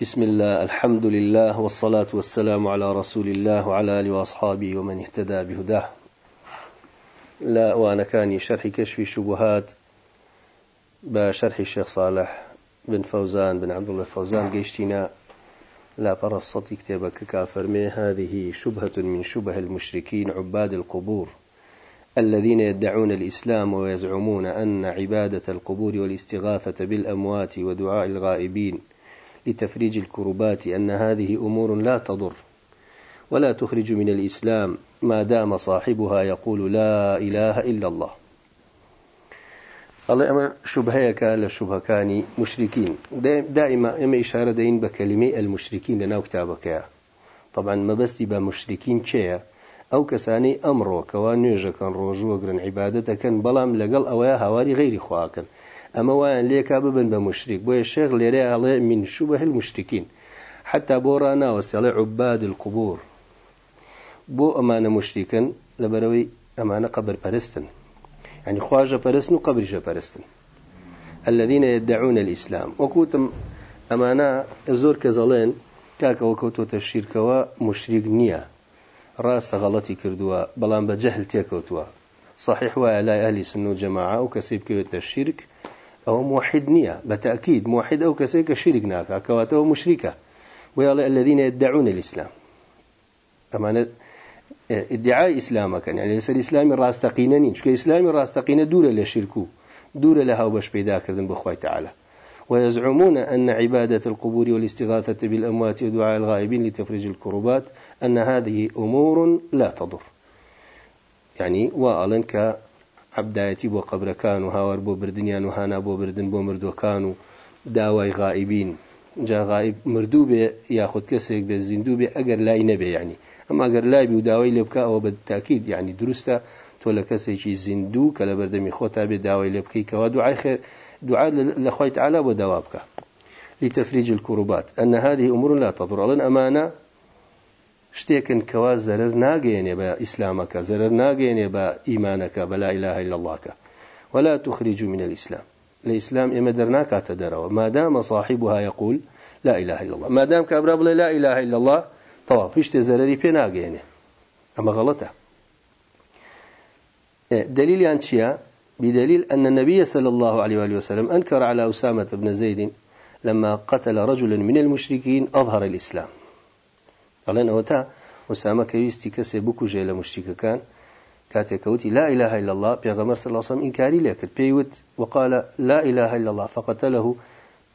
بسم الله الحمد لله والصلاة والسلام على رسول الله وعلى آله وأصحابه ومن اهتدى بهداه. لا وأنا كان شرح كشف شبهات بشرح الشيخ صالح بن فوزان بن عبد الله فوزان قيشتنا. لا فرصتي كتابك كافرمي هذه شبهة من شبه المشركين عباد القبور الذين يدعون الإسلام ويزعمون أن عبادة القبور والاستغاثة بالأموات ودعاء الغائبين لتفريج الكربات أن هذه أمور لا تضر ولا تخرج من الإسلام ما دام صاحبها يقول لا إله إلا الله. الله أما شبهيك لشبه كاني مشركين. دائما أما إشارة دين بكلمة المشركين لنا كتابك طبعا ما بس بمشركين كيا؟ أو كساني أمرو كوان كان روجو وقرن عبادتكن بلام لقل أويا هواري غير خواكن. أما وأن ليكا ببن بمشرك بوي الشيخ ليري عليه من شبه المشركين حتى بورانا وسيالي عباد القبور. بو أمانة مشركا لبروي أمانة قبر برستن يعني خواجة برستن وقبر برستن الذين يدعون الإسلام. وكوتم أمانة زور كزلين كاكا وكوتو الشركة ومشرك نية راست غلطي كردوا بلان بجهل تيكوتوا. صحيح ولا أهل سنو جماعة وكسيب كيوت الشرك أو موحد نية بتأكيد موحد أو كسيك شرك ناكا كواته مشركة. ويا الذين يدعون الإسلام. أمانة ادعاء إسلامك يعني ليس الإسلام راستقينني شو إسلام راستقين دور لشركو دور لها وبش بيدا كذن بخوي تعالى. ويزعمون أن عبادة القبور والاستغاثة بالأموات ودعاء الغائبين لتفريج الكربات أن هذه أمور لا تضر. يعني وألن عبدایەتی بۆ قبرەکان و هاوار بۆ بردنیان و هانا بۆ بردن بۆ مردوەکان و داوای غائبین. جا غائب مردوو بێ یاخود کەسێک بێ زیندوو بێ ئەگەر لای نەبێ ینی ئەمە ئەگەر لای بی و داوای لێ بکە ئەوە بە تاکیید یعنی دروستە تۆ لە کەسێکی زیندوو کە لە بەردەمی خۆتا بێ داوای لێ بکەیتەوە دوعای خێر دعاء لخوي تعالى ودوابك لتفريج الكربات. أن هذه أمور لا تضر. ألن أمانة شتێکن کەوا زەرر ناگەێنێ بە ئیسلامەکە زەرر ناگەێنێ بە ئیمانەکە بە لا إله إلا اللهکە ولا تخرج من الإسلام. الإسلام إما درناك تدروا ما دام صاحبها يقول لا إله إلا الله. ما دام كابرا لا إله إلا الله طواف فيش تزرري في ناقينه أما غلطة دليل عن شيء بدليل أن النبي صلى الله عليه وآله وسلم أنكر على أسامة بن زيد لما قتل رجلا من المشركين أظهر الإسلام. ئەڵێن ئەوە تا وسامە کەویستی کەسێ بکوژێ لە مشتیکەکان كاتيكوتي لا إله إلا الله بيغمر صلى الله عليه وسلم إنكاري لك. بيوت وقال لا إله إلا الله فقتله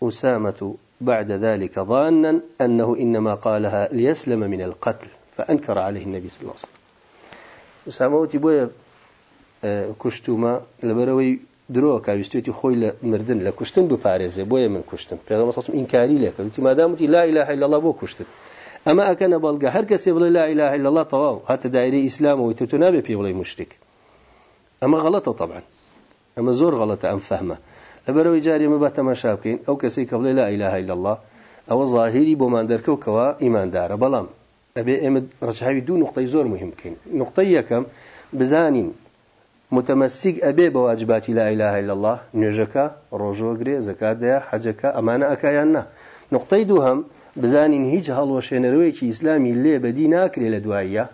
أسامة بعد ذلك ظانا أنه إنما قالها ليسلم من القتل فأنكر عليه النبي صلى الله عليه وسلم. أسامة وتي بويا كشتوما لبروي درۆ کاویستێتی خۆی لە مردن لە کوشتن بپارێزێ بۆیە من کوشتن پێغەمە ئینکاری لێکە وتی مادامتی لا إله إلا الله بۆ کوشتن أما أكن هر كسي بلا لا إله إلا الله طواو حتى دائري إسلام ويتتنابي في بلا مشرك. أما غلطة طبعا. أما زور غلطة أم فهمة. لبروي جاري مبات ما شابكين أو كسي قبل لا إله إلا الله أو ظاهري بومان دركو كوا إيمان دار بلام. أبي أمد رجحي دو نقطة زور مهم كين. نقطة يكم بزانين. متمسك أبي بواجبات لا إله إلا الله. نجكا روجوغري زكاة حجكا أمانة أكايانا نقطة دوهم بزانین هیچ هەڵوەشێنەرەوەیکی ئیسلامی لێ بەدی ناکرێ لە دواییە.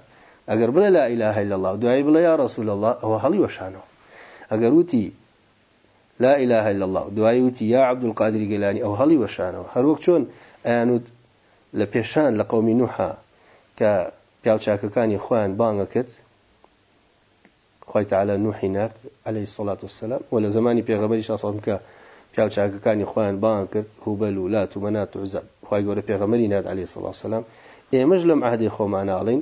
ئەگەر بڵێ لا إله إلا الله دوایی بڵێ یا رسول الله ئەوە هەڵی وەشانەوە ئەگەر وتی لا إله إلا الله دوایی وتی یا عبد القادر گەلانی ئەو هەڵی وەشانەوە هەروەک چۆن ئەیانوت لە پێشان لە قومی نوحا کە پیاوچاکەکانی خۆیان بانگە کرد خۆی تعالى نوحی نرد عليه الصلاة والسلام ولا زمانی پێغەبەری شاسڵم کە پیاوچاکەکانی خۆیان بان کرد هوبەل و لات و مەنات و عزە خی گەورە پێغەمەری نات عليه سڵ سلام ئێمەش لەم عهدی خۆمانناڵین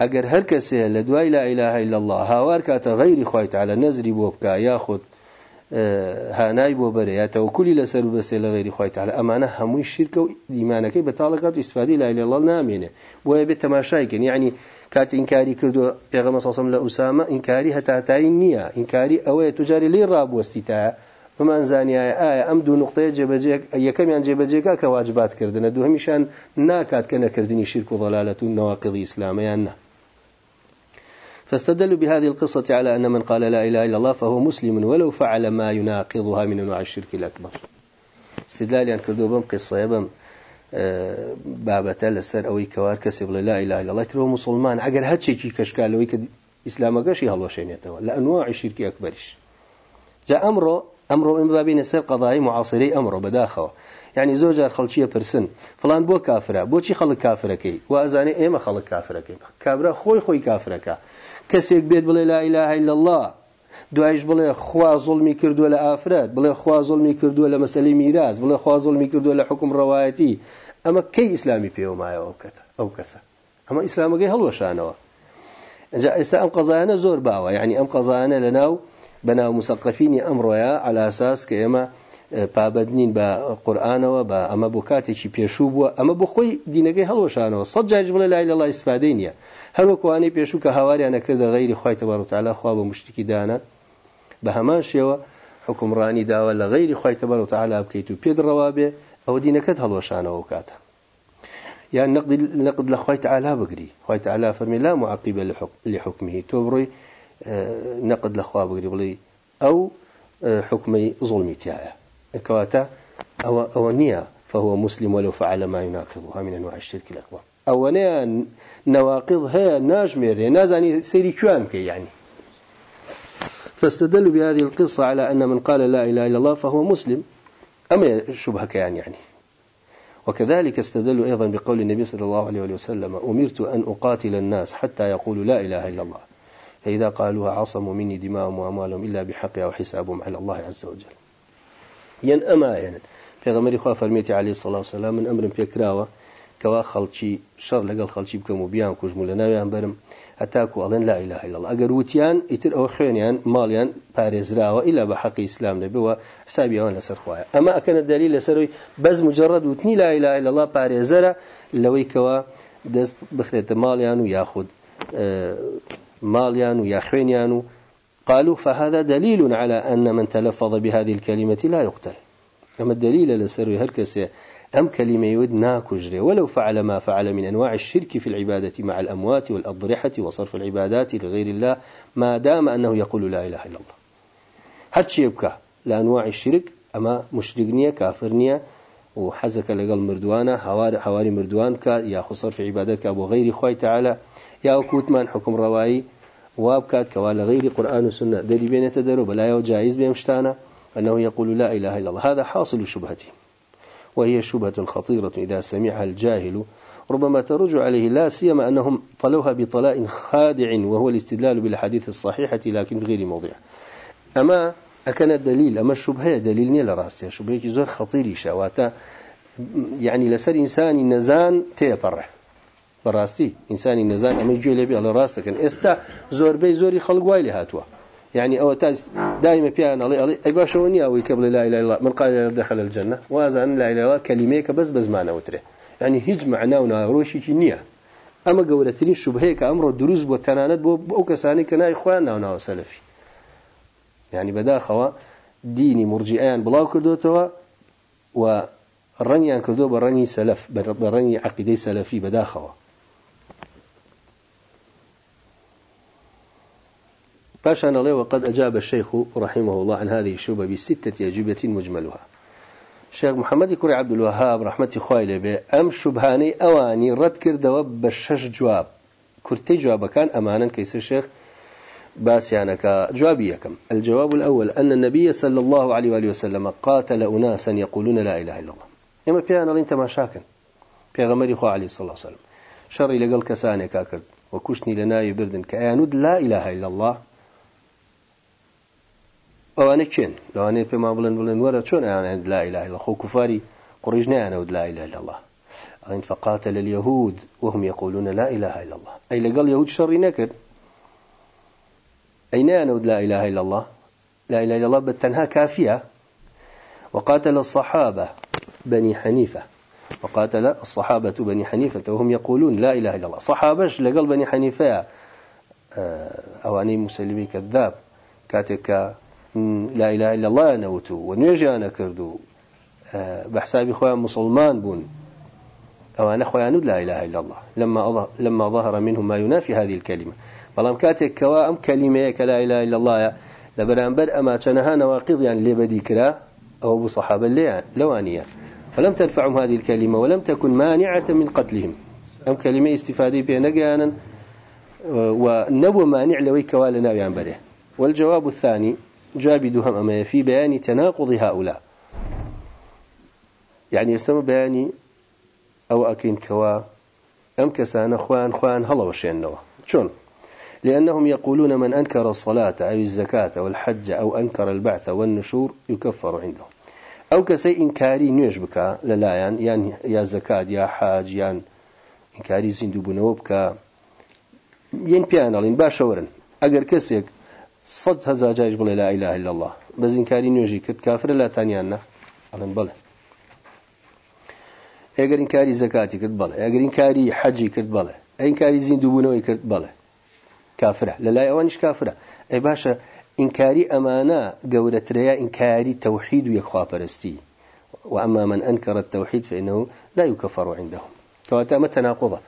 ئەگەر هەر کەسێ لە دوای لا إله إلا الله. هاوار کاتە غیری خۆی تعالى نەزری بۆ بکە یاخود هانای بۆ بەرە یا تەوکولی لەسەر بەسێ لە غیری خۆی تعالى ئەمانە هەمووی شیرکە و دیمانەکەی بەتاڵەکات و استفادی لا إله الله نامێنێ بۆیە بێت تەماشایکەن یعنی کات ئینکاری کردو پێغەمە سەسم لە ئوسامە ئینکاری هەتاتایی نییە ئینکاری ئەوەیە توجاری لێ ڕابوەستی تایە بمان زانیایە ئایا ئەم دوو نقطەیە یەکەمیان جێبەجێگا کە واجباتکردنە دوهەمیشان ناکات کە نەکردنی شرك وضلالة نواقض إسلاميان نه. فاستدلوا بهذه القصة على أن من قال لا إله إلا الله فهو مسلم ولو فعل ما يناقضها من أنواع الشرك الأكبر. استدلال يعني كردو بم قصة بم آه، بابەتە لەسەر ئەوەی کەوار کەسێ بڵێ لا إله إلا الله. ترۆ مسلمان ئەگەر هەرچێکی کەشکالەوەی کە ئیسلامەکەشی هەڵۆشێنێتەوە لە ئەنواعی شیرکی ئەکبەریش جا ئەمڕۆ ئەم بابینە سەر قەضایی معاصرەی ئەمڕۆ بەداخەوە. یعنی زۆر جار خەڵکیە پرسن. فلان بۆ کافرە بۆچی خەڵک کافرەکەی؟ وازانێ ئێمە خەڵک کافرەکەی. کابرا خۆی خۆی کافرەکە. کەسێک بێت بڵێ لا إله إلا الله. دوایش بڵێ خوا زڵمی کردووە لە ئافرەت بڵێ خوا زڵمی کردووە لە مەسلی میراز بڵێ خوا زڵمی کردووە لە حکم ڕەوایەتی. ئەمە کەی ئیسلامی پێوەمایەوە بکەتە ئەو کەسە؟ ئەمە ئیسلامەکەی هەڵوەشانەوە. ئێستا ئەم قەزانە زۆر باوە یعنی ئەم قەزانە بەناو مسەقفینی ئەمڕۆیە علاساس کە ئێمە پابەدنین بە قورآانەوە بە ئەمە بۆ کاتێکی پێشوو بووە ئەمە بۆ خۆی دینەکەی هەڵوەشانەوە سەد جاج بڵێ لای لە لای استفادەی نییە هەروەکوانی پێشوو کە هاواریان نەکردە غیری خی تەبارەتعالا خوا بە مشتێکی دانا. بە هەمان شێوە حکومڕانی داوە لە غیری خی تەبارەتعالا بکەیت و پێدڕەوا بێ ئەوە دینەکەت هەڵوەشانەوە کاتە. يعني نقد نقد لخوي تعالى بقري خوي تعالى فرمي لا معقب لحكمه تبري نقد لخوا بلي أو حكمي ظلمي تاعه. كواتا أو أو نية فهو مسلم ولو فعل ما يناقضها من أنواع الشرك الأكبر. أو نية نواقضها ناجمر نازاني سيري كوام كي يعني. فاستدلوا بهذه القصة على أن من قال لا إله إلا الله فهو مسلم. أما شبهة كيان يعني. وكذلك استدلوا أيضا بقول النبي صلى الله عليه وسلم أمرت أن أقاتل الناس حتى يقولوا لا إله إلا الله. فإذا قالوها عصموا مني دماءهم وأموالهم إلا بحقها وحسابهم على الله عز وجل. ين أما ين. في غمر إخوة فرميتي عليه الصلاة والسلام من أمر بيكراوة كوا خلشي شر لقال خلشي بكم وبيان كوجمو لنا برم هتاكو أظن لا إله إلا الله. أجر وتيان يتر أو خيانيان ماليان بارزراوة إلا بحق إسلام نبي وحسابي أنا لسر خوايا أما أكن الدليل لسروي بز مجرد وتني لا إله إلا الله بارزرا لوي كوا دست بخرة ماليان وياخد ماليان ويا خيانيان قالوا فهذا دليل على أن من تلفظ بهذه الكلمة لا يقتل. أما الدليل لسروي هركسي أم كلمة يود ناكجري ولو فعل ما فعل من أنواع الشرك في العبادة مع الأموات والأضرحة وصرف العبادات لغير الله ما دام أنه يقول لا إله إلا الله. هرشي يبكى لأنواع الشرك؟ أما مشرقنية كافرنية وحزك لقل مردوانا حواري, مردوانك يا خسر في عبادتك أبو غير خوي تعالى. يا وكوتمان حكم روائي وابكات كوالا غير قرآن وسنة دلي بين تدرو بلا وجائز بيمشتانا أنه يقول لا إله إلا الله. هذا حاصل شبهته وهي شبهة خطيرة إذا سمعها الجاهل ربما ترجع عليه لا سيما أنهم طلوها بطلاء خادع وهو الاستدلال بالحديث الصحيحة لكن بغير موضع. أما أكن الدليل أما الشبهة دليل نيل راسته. شبهة زور خطير شواتا يعني لسر إنساني نزان تيبرح بەڕاستی ئینسانی نەزان ئەمەی گوێ لێبی ئەڵە ڕاستەکەن ئێستا زۆربەی زۆری خەڵگوای لێ هاتووە. يعني او تاج دائما بيان الله الله اي باش وني او قبل لا اله الا الله من قال دخل الجنه وازن لا اله الا الله كلميك بس بس ما نوتره يعني هيج معناه وناروشي نيه اما قولتني شبهيك امر دروز وتنانت بو كساني كنا اخواننا ونا سلفي يعني بدا خوا ديني مرجئان بلا كردوتوا و رنيان كردو برني سلف برني عقيده سلفي بدا خوا باشا الله وقد أجاب الشيخ رحمه الله عن هذه الشبهة بستة أجوبة مجملها. الشيخ محمد كوري عبد الوهاب رحمة خوالي به أم شبهاني أواني رد كردوا بشش جواب. كرتي جواب كان أمانا كيس الشيخ باسيانك. جوابي كم الجواب الأول أن النبي صلى الله عليه وآله وسلم قاتل أناسا يقولون لا إله إلا الله. إما بيانا أنت ما شاكن. بيغمري خو عليه الصلاة والسلام. شر لقل كساني كاكرد وكشني لنا يبردن كأياند لا إله إلا الله. ئەوانە کێن؟ لەوانەیە پێما بڵێن بڵێن وەرە چۆن ئەیان لا إله إلا خۆ کوفاری قڕیش نیانەوت لا إله إلا الله. أين فقاتل اليهود وهم يقولون لا إله إلا الله. أي لقال يهود شري نكر أي نانود لا إله إلا الله. لا إله إلا الله بالتنهى كافية وقاتل الصحابة بني حنيفة. وقاتل الصحابة بني حنيفة وهم يقولون لا إله إلا الله. صحابش لقل بني حنيفة أواني مسلمي كذاب كاتك لا إله إلا الله نوتو ونيجانا كردو. بحساب إخوان مسلمان بون. أو أنا أخوان لا إله إلا الله. لما لما ظهر منهم ما ينافي هذه الكلمة. بلام كاتك كوا أم كلمة كلا إله إلا الله لبرانبر أما تنها نواقض يعني اللي بدي كرا. أو أبو صحابة لوانية فلم تنفعهم هذه الكلمة ولم تكن مانعة من قتلهم. أم كلمة استفادة بها نقانا ونبو مانع لوي كوالنا ينبره والجواب الثاني جابدهم أما في بيان تناقض هؤلاء. يعني يستمع بياني أو أكين كوا أم كسان خوان خوان هلا وشينوا شون؟ لأنهم يقولون من أنكر الصلاة أو الزكاة أو الحج أو أنكر البعث والنشور يكفر عندهم أو كسي إنكاري نيش بك للايان يعني يا زكاة يا حاج يعني إنكاري زندو بنوبك ين بيانالين باشورن. أجر كسيك صد هزا جايج بلا لا إله إلا الله. بس إنكاري نيوجي كت كافر لا تانيانا ألن بله ئەگەر ئینکاری زەکاتی کرد بڵێ. ئەگەر ئینکاری حەجی کرد بڵێ. ئەینکاری زیندوبوونەوەی کرد بڵێ. کافرە. لەلای ئەوانش کافرە. ئەی باشە ئینکاری ئەمانە گەورەترەیە ئینکاری تەوحید و یەکخواپەرستی. وأما من أنكر التوحيد فإنه لا يكفر عندهم. كواتا ما تناقضة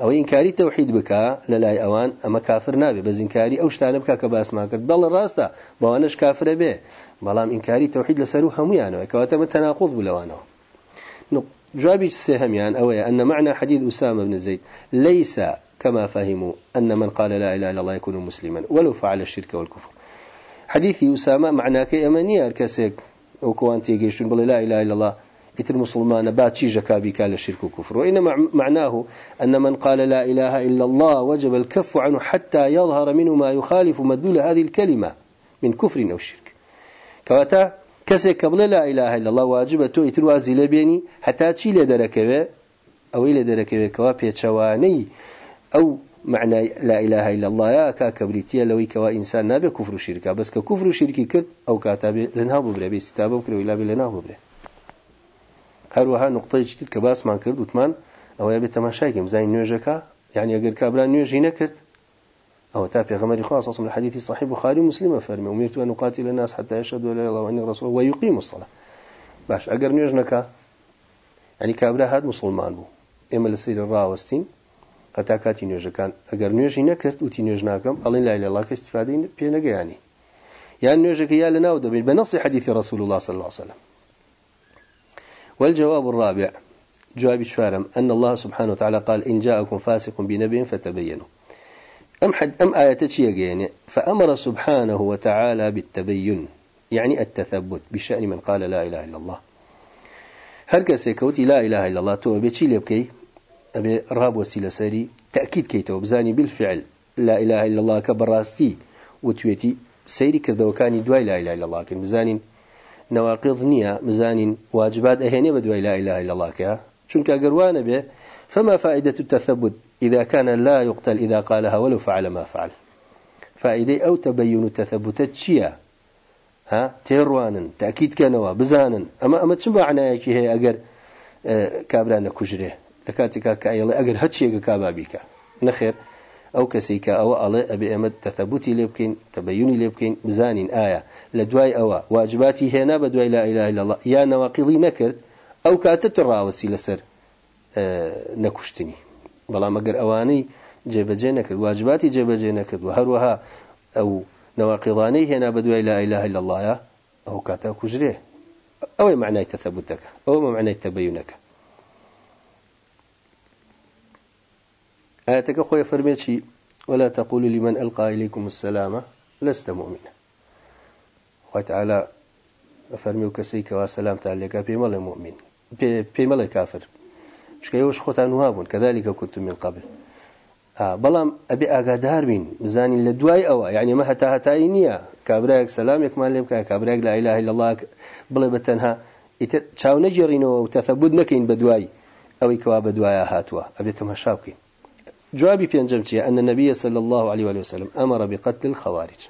أو إنكاري توحيد بك للاي أوان أما كافر نابي بس إنكاري أو شتان بك كباس ما كرت بل الراستا بوانش كافر به بلام إنكاري توحيد لسرو هميانه كواتا ما تناقض بلوانه جوابي السهميان أوي أن معنى حديث أسامة بن زيد ليس كما فهموا أن من قال لا إله إلا الله يكون مسلما. ولو فعل الشرك والكفر. حديث أسامة معناه كيمانية الكسيك وكوانتي يجيشون بل لا إله إلا الله إتر مسلمان بات شي جكابي كان الشرك والكفر وإنما معناه أن من قال لا إله إلا الله وجب الكف عنه حتى يظهر منه ما يخالف مدلول هذه الكلمة من كفر أو شرك. كواتا کە بڵێ لا إله إلا الله ئیتر وازی لێ بێنی هەتا چی لێ دەرەکەوێ ئەوەی لێ دەرەکەوێتەوە پێچەوانەی ئەو معنى لا إله إلا الله يا كبريتيا لو كوا إنسان نابي كفر وشركة بس ككفر وشركي كرت أو كاتب لنها ببرة بيستتابه وكره ولا بلنها ببرة. هروها نقطة جديد كباس ما كرد وثمان أو يبي تماشاكم زي نيوجكا يعني أجر كابران نيوجي نكرت أو تابع غمر خاص أصل الحديث الصحيح بخاري مسلم فرمي أمرت أن أقاتل الناس حتى يشهدوا لا إله إلا الله وأني رسول ويقيموا الصلاة. باش أجر نيجنك يعني كابرا هاد مسلمان بو إما لسير الراوستين حتى كاتي نيوج كان أجر نيوج نكرت وتي نيوج ناكم الله لا إله إلا الله كاستفادين بينك يعني يعني نيوجك يا لنا ودبي بنص حديث رسول الله صلى الله عليه وسلم. والجواب الرابع جواب شوارم أن الله سبحانه وتعالى قال إن جاءكم فاسق بنبي فتبينوا. أم حد أم آية يعني فأمر سبحانه وتعالى بالتبين يعني التثبت بشأن من قال لا إله إلا الله. هل كسيكوتي لا إله إلا الله تو بيتشي لبكي أبي راب وسيلة سري تأكيد كيتو بزاني بالفعل لا إله إلا الله كبراستي وتويتي سيري كذا وكان دواي لا إله إلا الله كن بزاني نواقض نية بزاني واجبات أهني بدواي لا إله إلا الله كها شنك أقروان به فما فائدة التثبت؟ إذا كان لا يقتل إذا قالها ولو فعل ما فعل. فائدة أو تبين تثبت شيا ها؟ تيروانا تأكيد كانوا بزانا أما أما تسمع عنايك هي أجر آه، كابرانا كجره؟ لكاتك كأيلا أجر هتشي كابابيك نخير أو كسيكا أو الله أبي أمد تثبتي لبكين تبيني لبكين بزانين آية. لدواي أو واجباتي هنا بدواي لا إله إلا الله. يا نواقضي نكرت أو كاتت الراوسي لسر نكشتني بەڵام ئەگەر ئەوانەی جێبەجێ نەکرد واجباتی جێبەجێ نەکرد و هەروەها ئەو نەواقیڵانەی هێنا بە دوای لا إله إلا الله ئەو کاتا کوژرێ. ئەوەی معنای تەثبوتەکە ئەوە معنای تەبەیونەکە آياتك خويا فرميتشي ولا تقولوا لمن ألقى إليكم السلام لست مؤمنا. وتعالى فرمي وكسيك وسلام تعالى بمال مؤمن بمال كافر. شكيوش خوتان وابون كذلك كنتم من قبل. آه بلام أبي أقادار من بزاني لدواي أوا. يعني ما هتا هتاي نيا كابراك سلامك ما لبك كابراك لا إله إلا الله. بلا بتنها. تشاو نجرينو وتثبت نكين بدواي. أو كوا بدوايا هاتوا. أبي تمشاوكين جوابي بينجمتي أن النبي صلى الله عليه وسلم أمر بقتل الخوارج.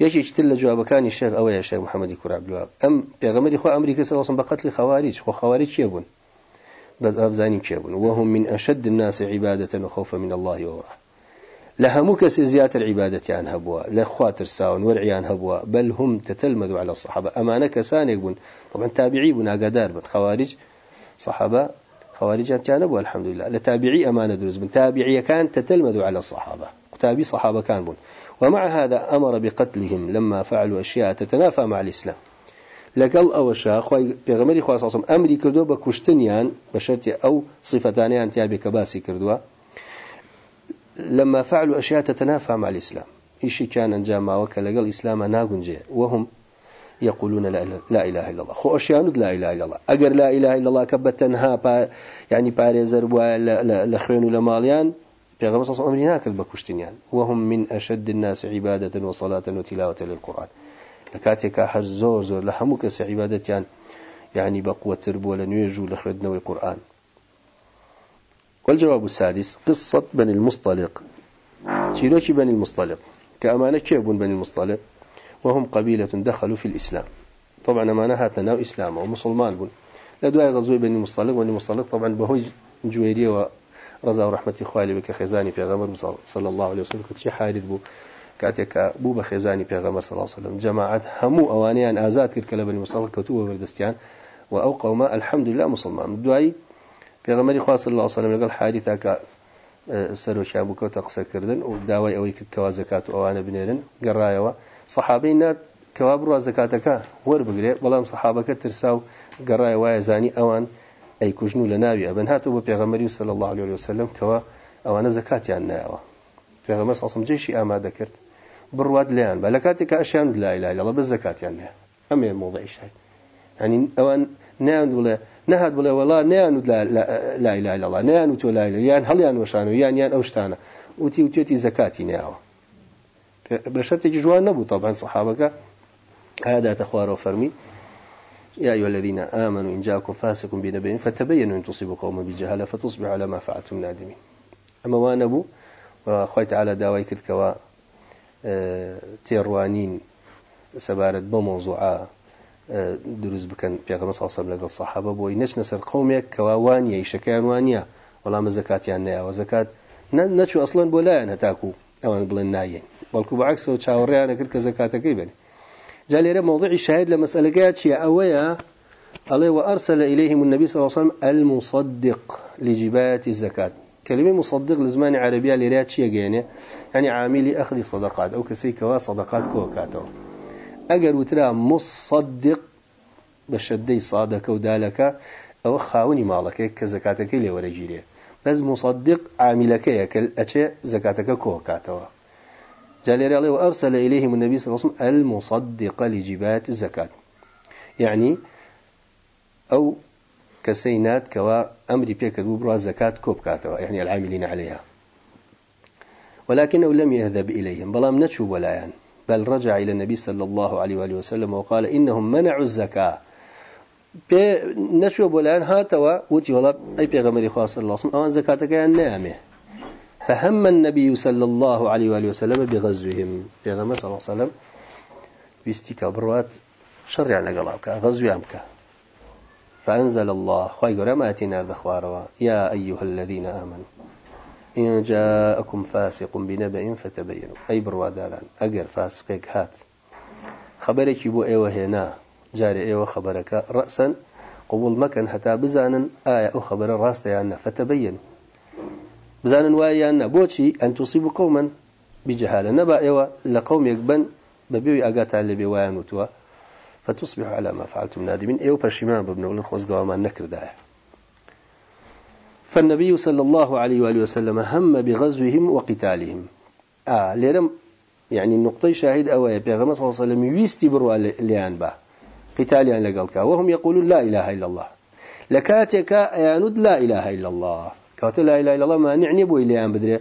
يجي تل جواب كان الشيخ أو يا شيخ محمد كراب الواب أم بيغمري خو أمريكا صلى الله بقتل الخوارج وخوارج يبون بس أبزاني كيبون وهم من أشد الناس عبادة وخوفا من الله ووراه لهمك زيادة العبادة عن هبوا ساون ورعيان هبوا بل هم تتلمذوا على الصحابة. أمانة كسان يقول طبعا تابعي بنا قدار من خوارج صحابة خوارج كان أبوا الحمد لله لتابعي أمانة دروز من تابعي كان تتلمذوا على الصحابة. تابعي صحابة كان بون. ومع هذا أمر بقتلهم لما فعلوا أشياء تتنافى مع الإسلام. لەگەڵ ئەوەشا خی پێغەمەری خواسەسم ئەمری کردو بە کوشتنیان بە شەرتی ئەو صفتانیان تیابێ کە باسی کردووە لما فعلوا أشياء تتنافى مع الإسلام. إيشي كان أنجام وكا لقل إسلام ناقنجي وهم يقولون لا إله, لا إله إلا الله. خو أشياء لا إله إلا الله. أجر لا إله إلا الله كبتنها يعني باريزر لخوين لماليان پیغمبر صلى الله وسلم ناكل بكشتنيان وهم من أشد الناس عبادة وصلاة وتلاوة للقرآن. لكاتك حج زور زور لحمو كس عبادتيان يعني بقوة تربو ولا نيجو لخردنا القرآن والجواب السادس قصة بني المصطلق. تيروشي بني المصطلق؟ كأمانة كيبون بني المصطلق؟ وهم قبيلة دخلوا في الإسلام. طبعا أمانة هاتنا إسلام ومسلمان بون لدواء غزوة بني المصطلق بني المصطلق طبعا بهوي جويرية ورزا ورحمة إخوالي بك خزاني في غمر صلى الله عليه وسلم. كنت شي حادث بو كاتك بو بخزاني في غمر صلى الله عليه وسلم. جماعات همو أوانيان آزاد كركلا بني المصطلق كتوبة بردستيان وأو قوما الحمد لله مسلمان. دواي في غمر صلى الله عليه وسلم لقال حادثة ك سەر شابووکە تەقسەکردن و داوای ئەوەی کرد کەوا زکات و ئەوانە بنێرن گەڕایەوە سەحابەی نات کەوا بڕوا زکاتەکە وەربگرێ بەڵام سەحابەکە ترسا و گەڕایە وایە زانی ئەوان ئەی کوژن و لە ناوی ئەبن هاتو بۆ پێغەمەری و سەل الله عليه وسلم کەوا ئەوانە زکاتیان نایەوە پێغەمە ساسم جێشی ئامادە کرد بڕوات لیان بە لە کاتێکە ئەشیان لا إله إلا الله بە زکاتیان لێ ئەمێ موضعیش هەنی ئەوان نیان بڵێ نهات بڵێ وڵا نیان لا لا إله إلا الله. نیان و تۆ لا یان هەڵیان وەشان و یان یان ئەو شتانە وتی وتێتی زکاتی نیاوە بشرتێکی جوان نەبوو طبعا صحابەکە هذا تخوار وفرمي يا أيها الذين آمنوا إن جاءكم فاسق بنبأ فتبينوا أن تصيبوا قوما بجهالة فتصبحوا على ما فعلتم نادمين. أما وانبو وخوي تعالى داوي كوا تيروانين سبارت بموضوعا دروست بکەن پێغمە ساوسم لەگەڵ سەحابە بۆی نەچنە سەر قومێک کەواوانیە ئیشەکەیان وانە وەڵامە زکاتیان نایەوە زکات نەچوو ئەسڵەن بۆ لایەن هەتاکو ئەوان بڵێن نایەن بەڵکو بەعکسەوە چاوەڕیانە کرد کە زکاتەکەی بن جا لێرە موضعی شاهد لە مەسئلەکەی چیە ئەوەیە الله وأرسل إليهم النبي صلى الله عليه وسلم المصدق لجباية الزكاة. كلمة مصدق لزمان عربية لريات شيء يعني عامل أخذ صدقات أو كسي كوا صدقات كوكاتو ئەگەر وترا مصدق بە شەدەی سادەکە و دالەکە ئەوە خاونی ماڵەکەی کە زکاتەکەی لێوەرەگیرێ بەس مصدق عاملەکەیە کە ئەچێ زکاتەکە جالێرە الله وأرسل إليهم النبي صلى الله عليه وسلم المصدق لجبات الزكاة. يعني أو كسينات كوا أمري بيك ببرا زكاة كوب كاتوا يعني العاملين عليها. ولكنه لم يذهب إليهم بلام نتشو ولا يعني. بل رجع إلى النبي صلى الله عليه وآله وسلم وقال إنهم منعوا الزكاة. نشوف بولان هاتوا وتي والله أي بيغمري خاص الله صلى الله زكاتك النعمة فهم النبي صلى الله عليه وآله وسلم بغزوهم. بيغمر صلى الله عليه وسلم بيستيكا بروات شرع لقلابك غزو فأنزل الله خير ما أتينا ذخواروا يا أيها الذين آمنوا إن جاءكم فاسق بنبأ فتبينوا. أي برواداران أجر فاسقك هات. خبرك يبو أيوه هنا جاري أيوه خبرك رأسا. قبول مكان حتى بزانا آية أو خبر الراس يعني فتبينوا. بزانا وايانا بوتشي أن تصيبوا قوما بجهالة نبا أيوه لقوم يقبن ببيوي أقات على بيوان وتوا فتصبحوا على ما فعلتم نادمين. أيوه برشمان ببنو لنخوص قواما نكر دايح فالنبي صلى الله عليه وآله وسلم هم بغزوهم وقتالهم. آه ليرم يعني النقطة شاهد أوي بيغمس صلى الله عليه وسلم يستي بروا ليان با قتال يعني لقلك وهم يقولون لا إله إلا الله. لكاتك ياند لا إله إلا الله. كات لا إله إلا الله ما نعني بو ليان بدري.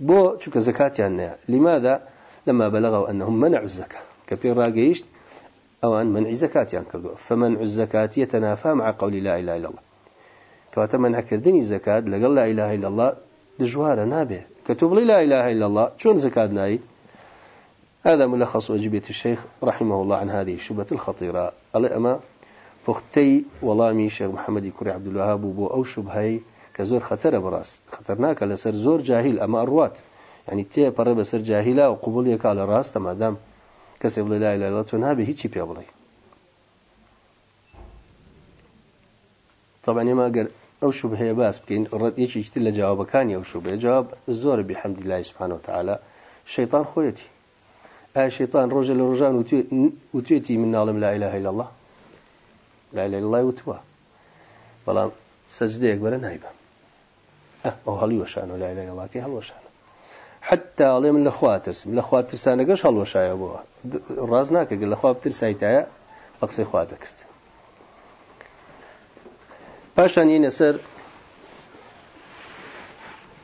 بو شو كزكاة يعني. لماذا؟ لما بلغوا أنهم منعوا الزكاة. كبير راقيشت أو أن منع زكاة يعني فمنع الزكاة يتنافى مع قول لا إله إلا الله. كواتا منعكردني زكاة لقل لا إله إلا الله دجوارة نابه كتب لي لا إله إلا الله شون زكاة ناي؟ هذا ملخص واجبية الشيخ رحمه الله عن هذه الشبهة الخطيرة. أما فختي والله شيخ محمد يكري عبد الوهاب بو أو شبهي. كزور خطر براس خطرناك لسر زور جاهل أما أروات يعني تي بره بسر جاهلة وقبوليك على راس تمام كسب لا إله إلا الله تنها هيك بيبلي طبعا ما قال أو شبهة باس بكين الرد يجي يشتل جواب كان أو شبهة جواب الزور بحمد الله سبحانه وتعالى الشيطان خويتي الشيطان رجل رجال وتيتي من نعلم لا إله إلا الله. لا إله إلا الله وتوا بەڵام سەجدەیەک بەرە نایبە. ئەو هەڵی وەشان و لا إله إلا الله کەی هەڵوەشانە حتى ئەڵێ من لە خوا ترسم لە خوا ترسانەگەش هەڵوەشایە بووە ڕاز ناکە لە خوا بترسایتایە بە قسەی خوا دەکرد پاشان یینە سەر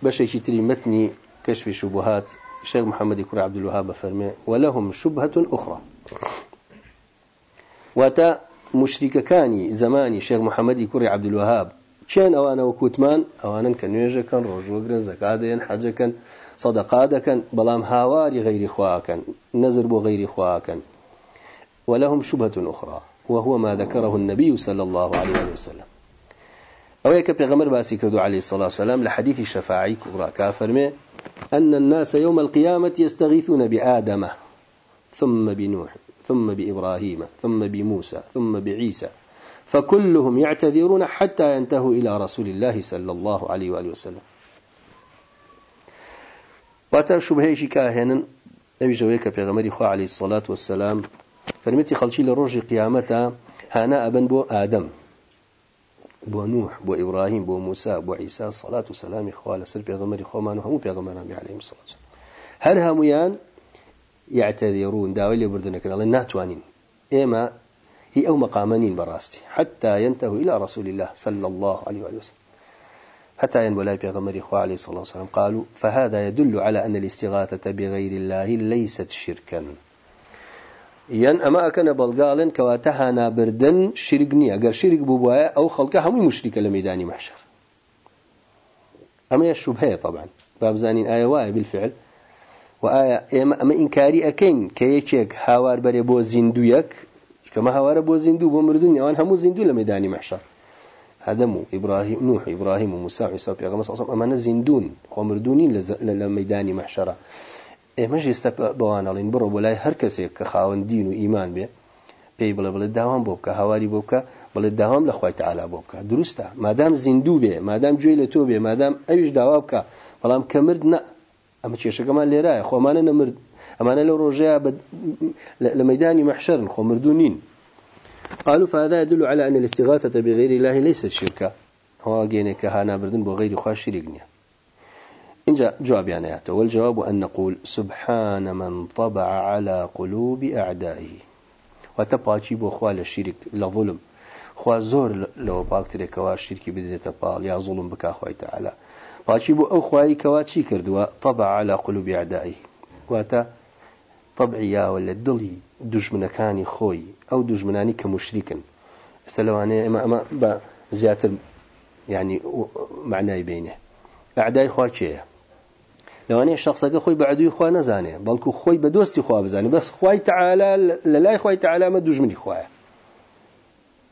بەشێکی تری متنی كشف شبهات الشيخ محمد كرة عبد الوهاب فرمي ولهم شبهة أخرى. وتا مشرك كاني زماني شيخ محمد كرة عبد الوهاب كان أوانا كان رجوع زكاة حجا كان صدقات كان بلام هاواري غير نزر بو غير خواكن ولهم شبهة أخرى وهو ما ذكره النبي صلى الله عليه وسلم. أو يك بيغمر باسي كردو عليه الصلاة والسلام لحديث الشفاعي كبرى كافر أن الناس يوم القيامة يستغيثون بآدم ثم بنوح ثم بإبراهيم ثم بموسى ثم بعيسى. فكلهم يعتذرون حتى ينتهوا إلى رسول الله صلى الله عليه وآله وسلم. واتا شبهيشي كاهنا نبي جويك بيغمر إخوة عليه الصلاة والسلام فرمتي خلشي لروج قيامتا هانا أبن بو آدم بو نوح بو إبراهيم بو موسى بو عيسى صلاة وسلام إخوة لسر بيغمر إخوة ما نهمو بيغمر نبي عليه الصلاة والسلام. هل هميان يعتذرون؟ داوي اللي الله ناتوانين إما هي أو مقامانين براستي حتى ينتهوا إلى رسول الله صلى الله عليه وسلم. حتى ينبلا بيغمر إخوة عليه الصلاة والسلام. قالوا فهذا يدل على أن الاستغاثة بغير الله ليست شركا. ين أما أكن بلغالن كواتها نابردن شرك نية أجر شرك ببوايا أو خلقها هم مشركة لميدان محشر. أما الشبهة طبعا. باب زانين آية واي بالفعل. وآية أما إنكاري أكين كيكيك هاوار بري بو زندويك كما هاوار بو زندو بو مردون يوان همو زندو لميدان محشر. آدم إبراهيم نوح إبراهيم وموسى وعيسى وبيغمس أصلا أما زندون ومردونين لميدان محشرة. ئێمەش ئێستا بەوانەڵین بڕۆ بۆ لای هەر کەسێک کە خاوەن دین و ئیمان بێ پێی بڵێ بڵێ داوام بۆ بکە هاواری بۆ بکە بڵێ داوام لە خخوای تعالا بۆ بکە دروستە مادام زیندوو بێ مادام گوێی لە تۆ بێ مادام ئەویش داوا بکە بەڵام کە مرد. نە ڕۆژەیە لە مەدانی محشرن خۆ مردوو نین قالوا فهذا يدل على أن الاستغاثة بغير الله ليست شركة. هو جينك هانا بردن بغير خاش شريك إنجا جواب يعني والجواب أن نقول سبحان من طبع على قلوب أعدائه. وتباكي بو خوال الشرك لظلم. خوا زور لو باكتري كوا الشرك بديت بال يا ظلم بك أخوي تعالى. باكي بو أو خواي كوا تشي طبع على قلوب أعدائه. واتا تەبعیاوە لە دڵی دوژمنەکانی خۆی ئەو دوژمنانی کە مشریکن. ئەستا لەوانەیە ئمە ئەمە بە زیاتر ینی معنای بینێ. بەعدای خواچەیە لەوانەیە شخصەکە خۆی بە عدووی خوا نەزانێ بەڵکو خۆی بە دۆستی خوا بزانێ بەس خی تعاال لە لای خی تعالامە دوژمنی خوایە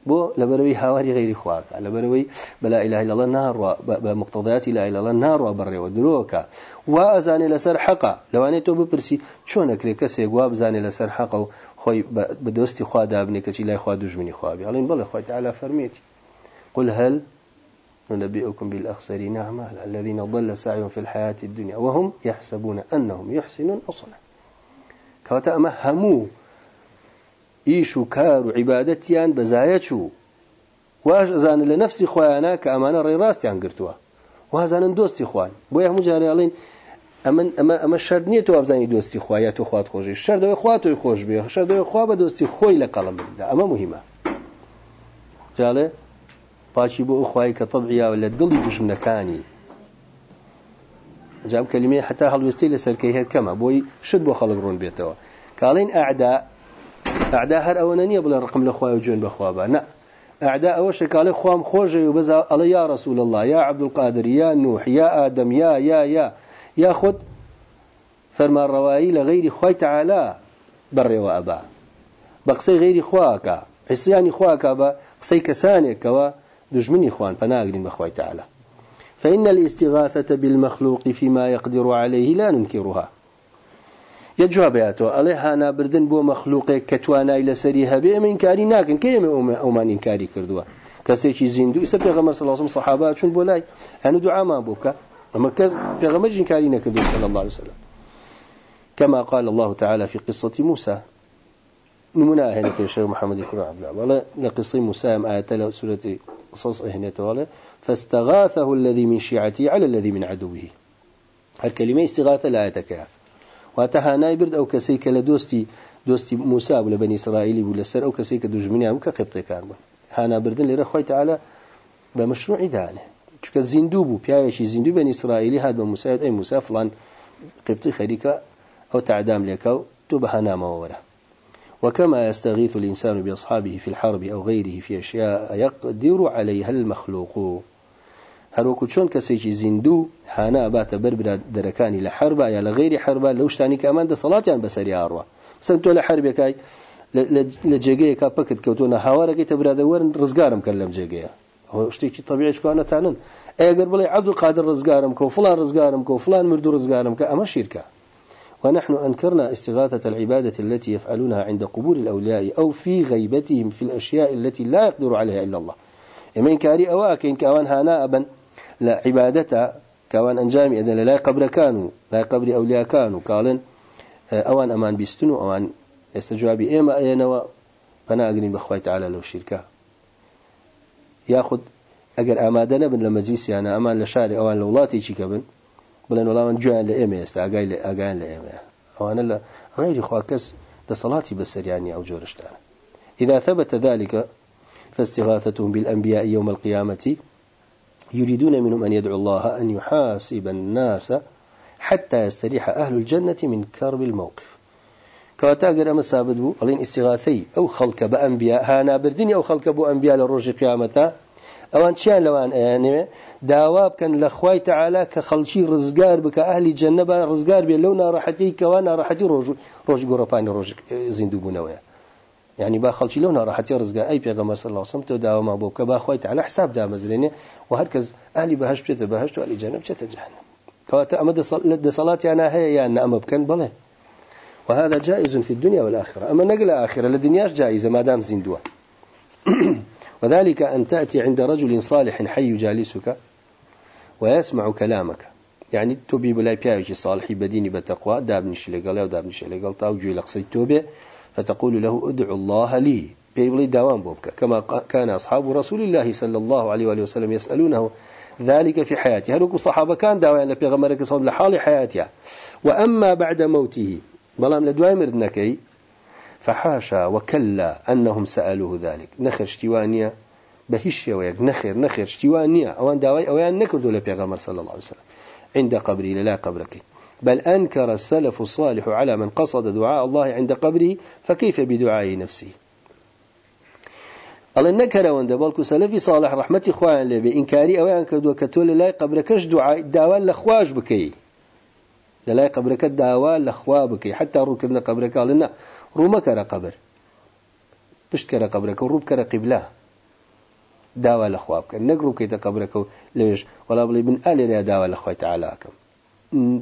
بۆ لەبەرەوەی هاواری غیری خواکە. لەبەرەوەی بەلا ئیلاهی لەڵە ناڕوە بە مقتضیاتی لا لەڵە ناڕوە بڕێوە درۆکە. وا ئەزانێ لەسەر حەقا. لەوانێت تۆ بپرسی چۆنەکرێ کەسێک وا بزانێ لەسەر حەقە و خۆی بە دۆستی خوا دابنێ کەچی لای خوا دوژمنی خوابی. هەڵین بڵێ خوای تعالا فەرمێتی. قل هل ننبئكم بالأخسرين أعمالا الذين ضل سعيهم في الحياة الدنيا وهم يحسبون أنهم يحسنون أصلا. كواتا أما ئیش و کار و عیبادەتیان بەزایە چوو؟ واش ئەزانن لە نفسی خۆیانە کە ئەمانە ڕێڕاستیان گرتووە؟ وازانن دۆستی خوان بۆ هەموو جارێ ئەڵین ئەمە ئەمە ئەمە شەر نییە تۆ ئەبزانانی دۆستی خوایە تۆ خوات خۆشی. شەر دەوێ خوا تۆی خۆش بێ شەر دەوێ خوا بە دۆستی خۆی لە قەڵم بدا ئەمە مهمە. جاڵێ پاچی بۆ ئەوخوای کە تەبعیاوە لە دڵی دژمنەکانی جام کەلیمێ حتا هەڵوێستی لەسەرکەی هەرکەمە بۆی شت بۆ خەڵک ڕوون بێتەوە. کاڵین ئاعدا ئەعدا هەر ئەوە نییە بڵێ ڕقم لە خوای و جوێن بەخوا بە. نە ئەعدا ئەوە شکالێ خوام خۆشە و بەزا ئەڵە یا رسول الله یا نوح یا ئادەم یا یا یا یا خود فەرمانڕەوایی لە غەیری خوای تعالا بەڕێوە ئەبا. بە قسەی غەیری خواکە حسیانی خواکە بە قسەی کەسانێکەوە خوان فناقرين بخوي تعالى فإن الاستغاثة بالمخلوق فيما يقدر عليه لا ننكرها. يجوابياتو عليها أنا بردن بو مخلوق كتوانا إلى سريها بهم إنكاري ناكن كيما أومان إنكاري كردوا كسيشي زيندو إسا بيغمر صلى الله عليه وسلم صحابات شون بولاي هنو دعا ما بوكا أما كز بيغمر إنكاري نكردوا صلى الله عليه وسلم كما قال الله تعالى في قصة موسى. نمنا هنا الشيخ محمد بن عبد الله ولا نقصي مسام آية سورة قصص هنا ولا فاستغاثه الذي من شيعته على الذي من عدوه. الكلمة استغاثة لا يتكيها واتها نايبرد أو كسيك لدوستي دوستي موسى ولا بني إسرائيل ولا سر أو كسيك دوجمني أو كقبطي كان. هانا بردن لرا خوي تعالى بمشروع دانه چونکە زیندوو بوو پیاوێکی زیندوو بن ئیسرائیلی هات بە موسایت ئەی موسا فلان قبطی خەریکە ئەو تعدام لێکە و تو بەهانامەوە وەرە وكما يستغيث الإنسان بأصحابه في الحرب أو غيره في أشياء يقدر عليها المخلوق. هەروەکو چۆن کەسێکی زیندوو هانا ئەباتە بربرا دەرەکانی لە حربە یا لە غیری حربە لەو شتانی کە ئەمان دەسەڵاتیان بەسەری ئاڕوە سن تۆ لە حربێکای لە جێگەیەکا پکت کەوتۆنە هاوارەکەی تە برادەوەرن ڕزگارم کرد لەم جێگەیە. شتێکی طبیعی شکوانەتانن ئەگەر بڵێ عەبدولقادر ڕزگارم کە و فلان ڕزگارم کە و فلان مردو ڕزگارم کە ئەمە شیرکە. ونحن أنكرنا استغاثة العبادة التي يفعلونها عند قبور الأولياء أو في غيبتهم في الأشياء التي لا يقدر عليها إلا الله. إما إنكاري أواكين كوان هانا أبا لا عبادة كوان أنجامي إذن لا قبر كانوا لا قبر أولياء كانوا. قالن أوان أمان بيستنوا أوان استجوابي إما أينوا فنا أقرين بخواي تعالى لو شركة. ياخذ أجر أمادنا بن لمجلس يعني أمان لشارع أوان لولاتي شكبن بلن ولا من جوان لإيمة استعجاي لأجان لإيمة. وأنا لا غير خواكس ده صلاتي بس يعني أو جورشتان إذا ثبت ذلك فاستغاثتهم بالأنبياء يوم القيامة يريدون منهم أن يدعو الله أن يحاسب الناس حتى يستريح أهل الجنة من كرب الموقف. كواتاقر أما سابد بو ألين استغاثي أو خلق بأنبياء هانا بردني أو خلق بو أنبياء للرجي قيامتا أوان شان لوان؟ يعني داواب كان لخواي تعالى كخلشي رزقار بك أهل جنة رزقار بي لو نارحتي كوانا راحتي روج روج قرباني روج زندو بنويا يعني با نارحتي رزقار أي بيغمر صلى الله عليه وسلم داوا ما بوك با خواي تعالى حساب دا مزليني وهركز أهل بهش بشت بهشت وأهل جنة بشت جهنم كواتا أمد صلاة أنا هي يعني أما بكن بله وهذا جائز في الدنيا والآخرة. أما نقل آخرة للدنياش جائزة ما دام زندوة. وذلك أن تأتي عند رجل صالح حي يجالسك ويسمع كلامك. يعني توبي بلا بياوشي صالحي بديني بتقوى دابنش لقال أو دابنش لقال تاوجي لقصي توبة فتقول له ادعو الله لي. بيبلي دوام بوبك. كما كان أصحاب رسول الله صلى الله عليه وآله وسلم يسألونه ذلك في حياته. هل صحابة كان دعوة أن بيغمرك صلى لحال حياتها وأما بعد موته بلام لدواء مردنكي فحاشا وكلا أنهم سألوه ذلك. نخر اشتوانيا بهش ويك. نخر نخر اشتوانيا أوان داوي أوان نكردوا لبيغمر صلى الله عليه وسلم. عند قبري لا قبرك. بل أنكر السلف الصالح على من قصد دعاء الله عند قبره فكيف بدعاء نفسه؟ الله نكر وند بالكو سلفي صالح رحمتي خوان لبي إنكاري أوان كردوا كتول لا قبركش دعاء دعوان لخواج بكي. لا قبرك دعوان لخوا بكي حتى ركبنا قبرك قالنا روما كرا قبر. پشت كرا قبرك كرا قبلة. داوا لخوابك نقرو كيتا قبرك ليش؟ ولا بلي من آل يا داوا لخوي تعالى كم.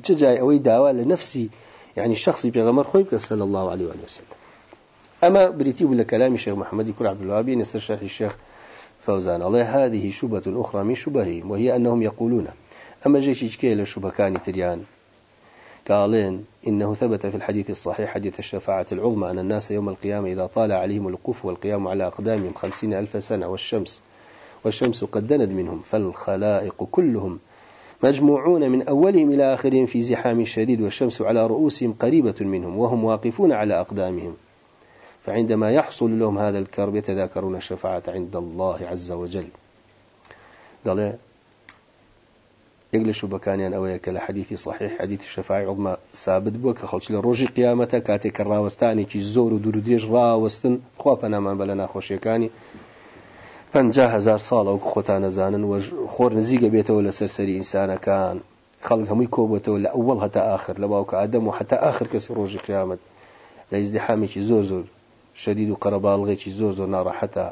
تجاي أوي داوا لنفسي يعني شخصي بيغمر خويك صلى الله عليه وسلم. أما بريتي ولا كلام الشيخ محمد يكون عبد الوهاب نسر شرح الشيخ فوزان. الله هذه شبهة أخرى من شبههم وهي أنهم يقولون أما جيش كيل شبكان تريان قالين إنه ثبت في الحديث الصحيح حديث الشفاعة العظمى أن الناس يوم القيامة إذا طال عليهم الوقوف والقيام على أقدامهم خمسين ألف سنة والشمس والشمس قد دند منهم فالخلائق كلهم مجموعون من أولهم إلى آخرهم في زحام شديد والشمس على رؤوسهم قريبة منهم وهم واقفون على أقدامهم. فعندما يحصل لهم هذا الكرب يتذاكرون الشفاعة عند الله عز وجل. قال يقلشوا بكانيان أو يكل حديثي صحيح حديث الشفاعي عظمى. ثابت بوا كخلش لروجي قيامته كاتك الراوستاني كي زور ودور دريج راوستن. خوابنا من بلنا خوشيكاني. هزار ساڵ ئەو خۆتانە زانن و خۆر نزیگە بێتەوە لە سەرسەری ئینسانەکان. خەڵک هەمووی کۆبەتەوە لە ئەوڵ هەتا آخر لە باوکە ئادەم و حتا آخر کەسی ڕۆژی قیامەت. لە ئیزدحامێکی زۆر زۆر شەدید و قەرەباڵغێکی زۆر زۆر ناڕەحەتە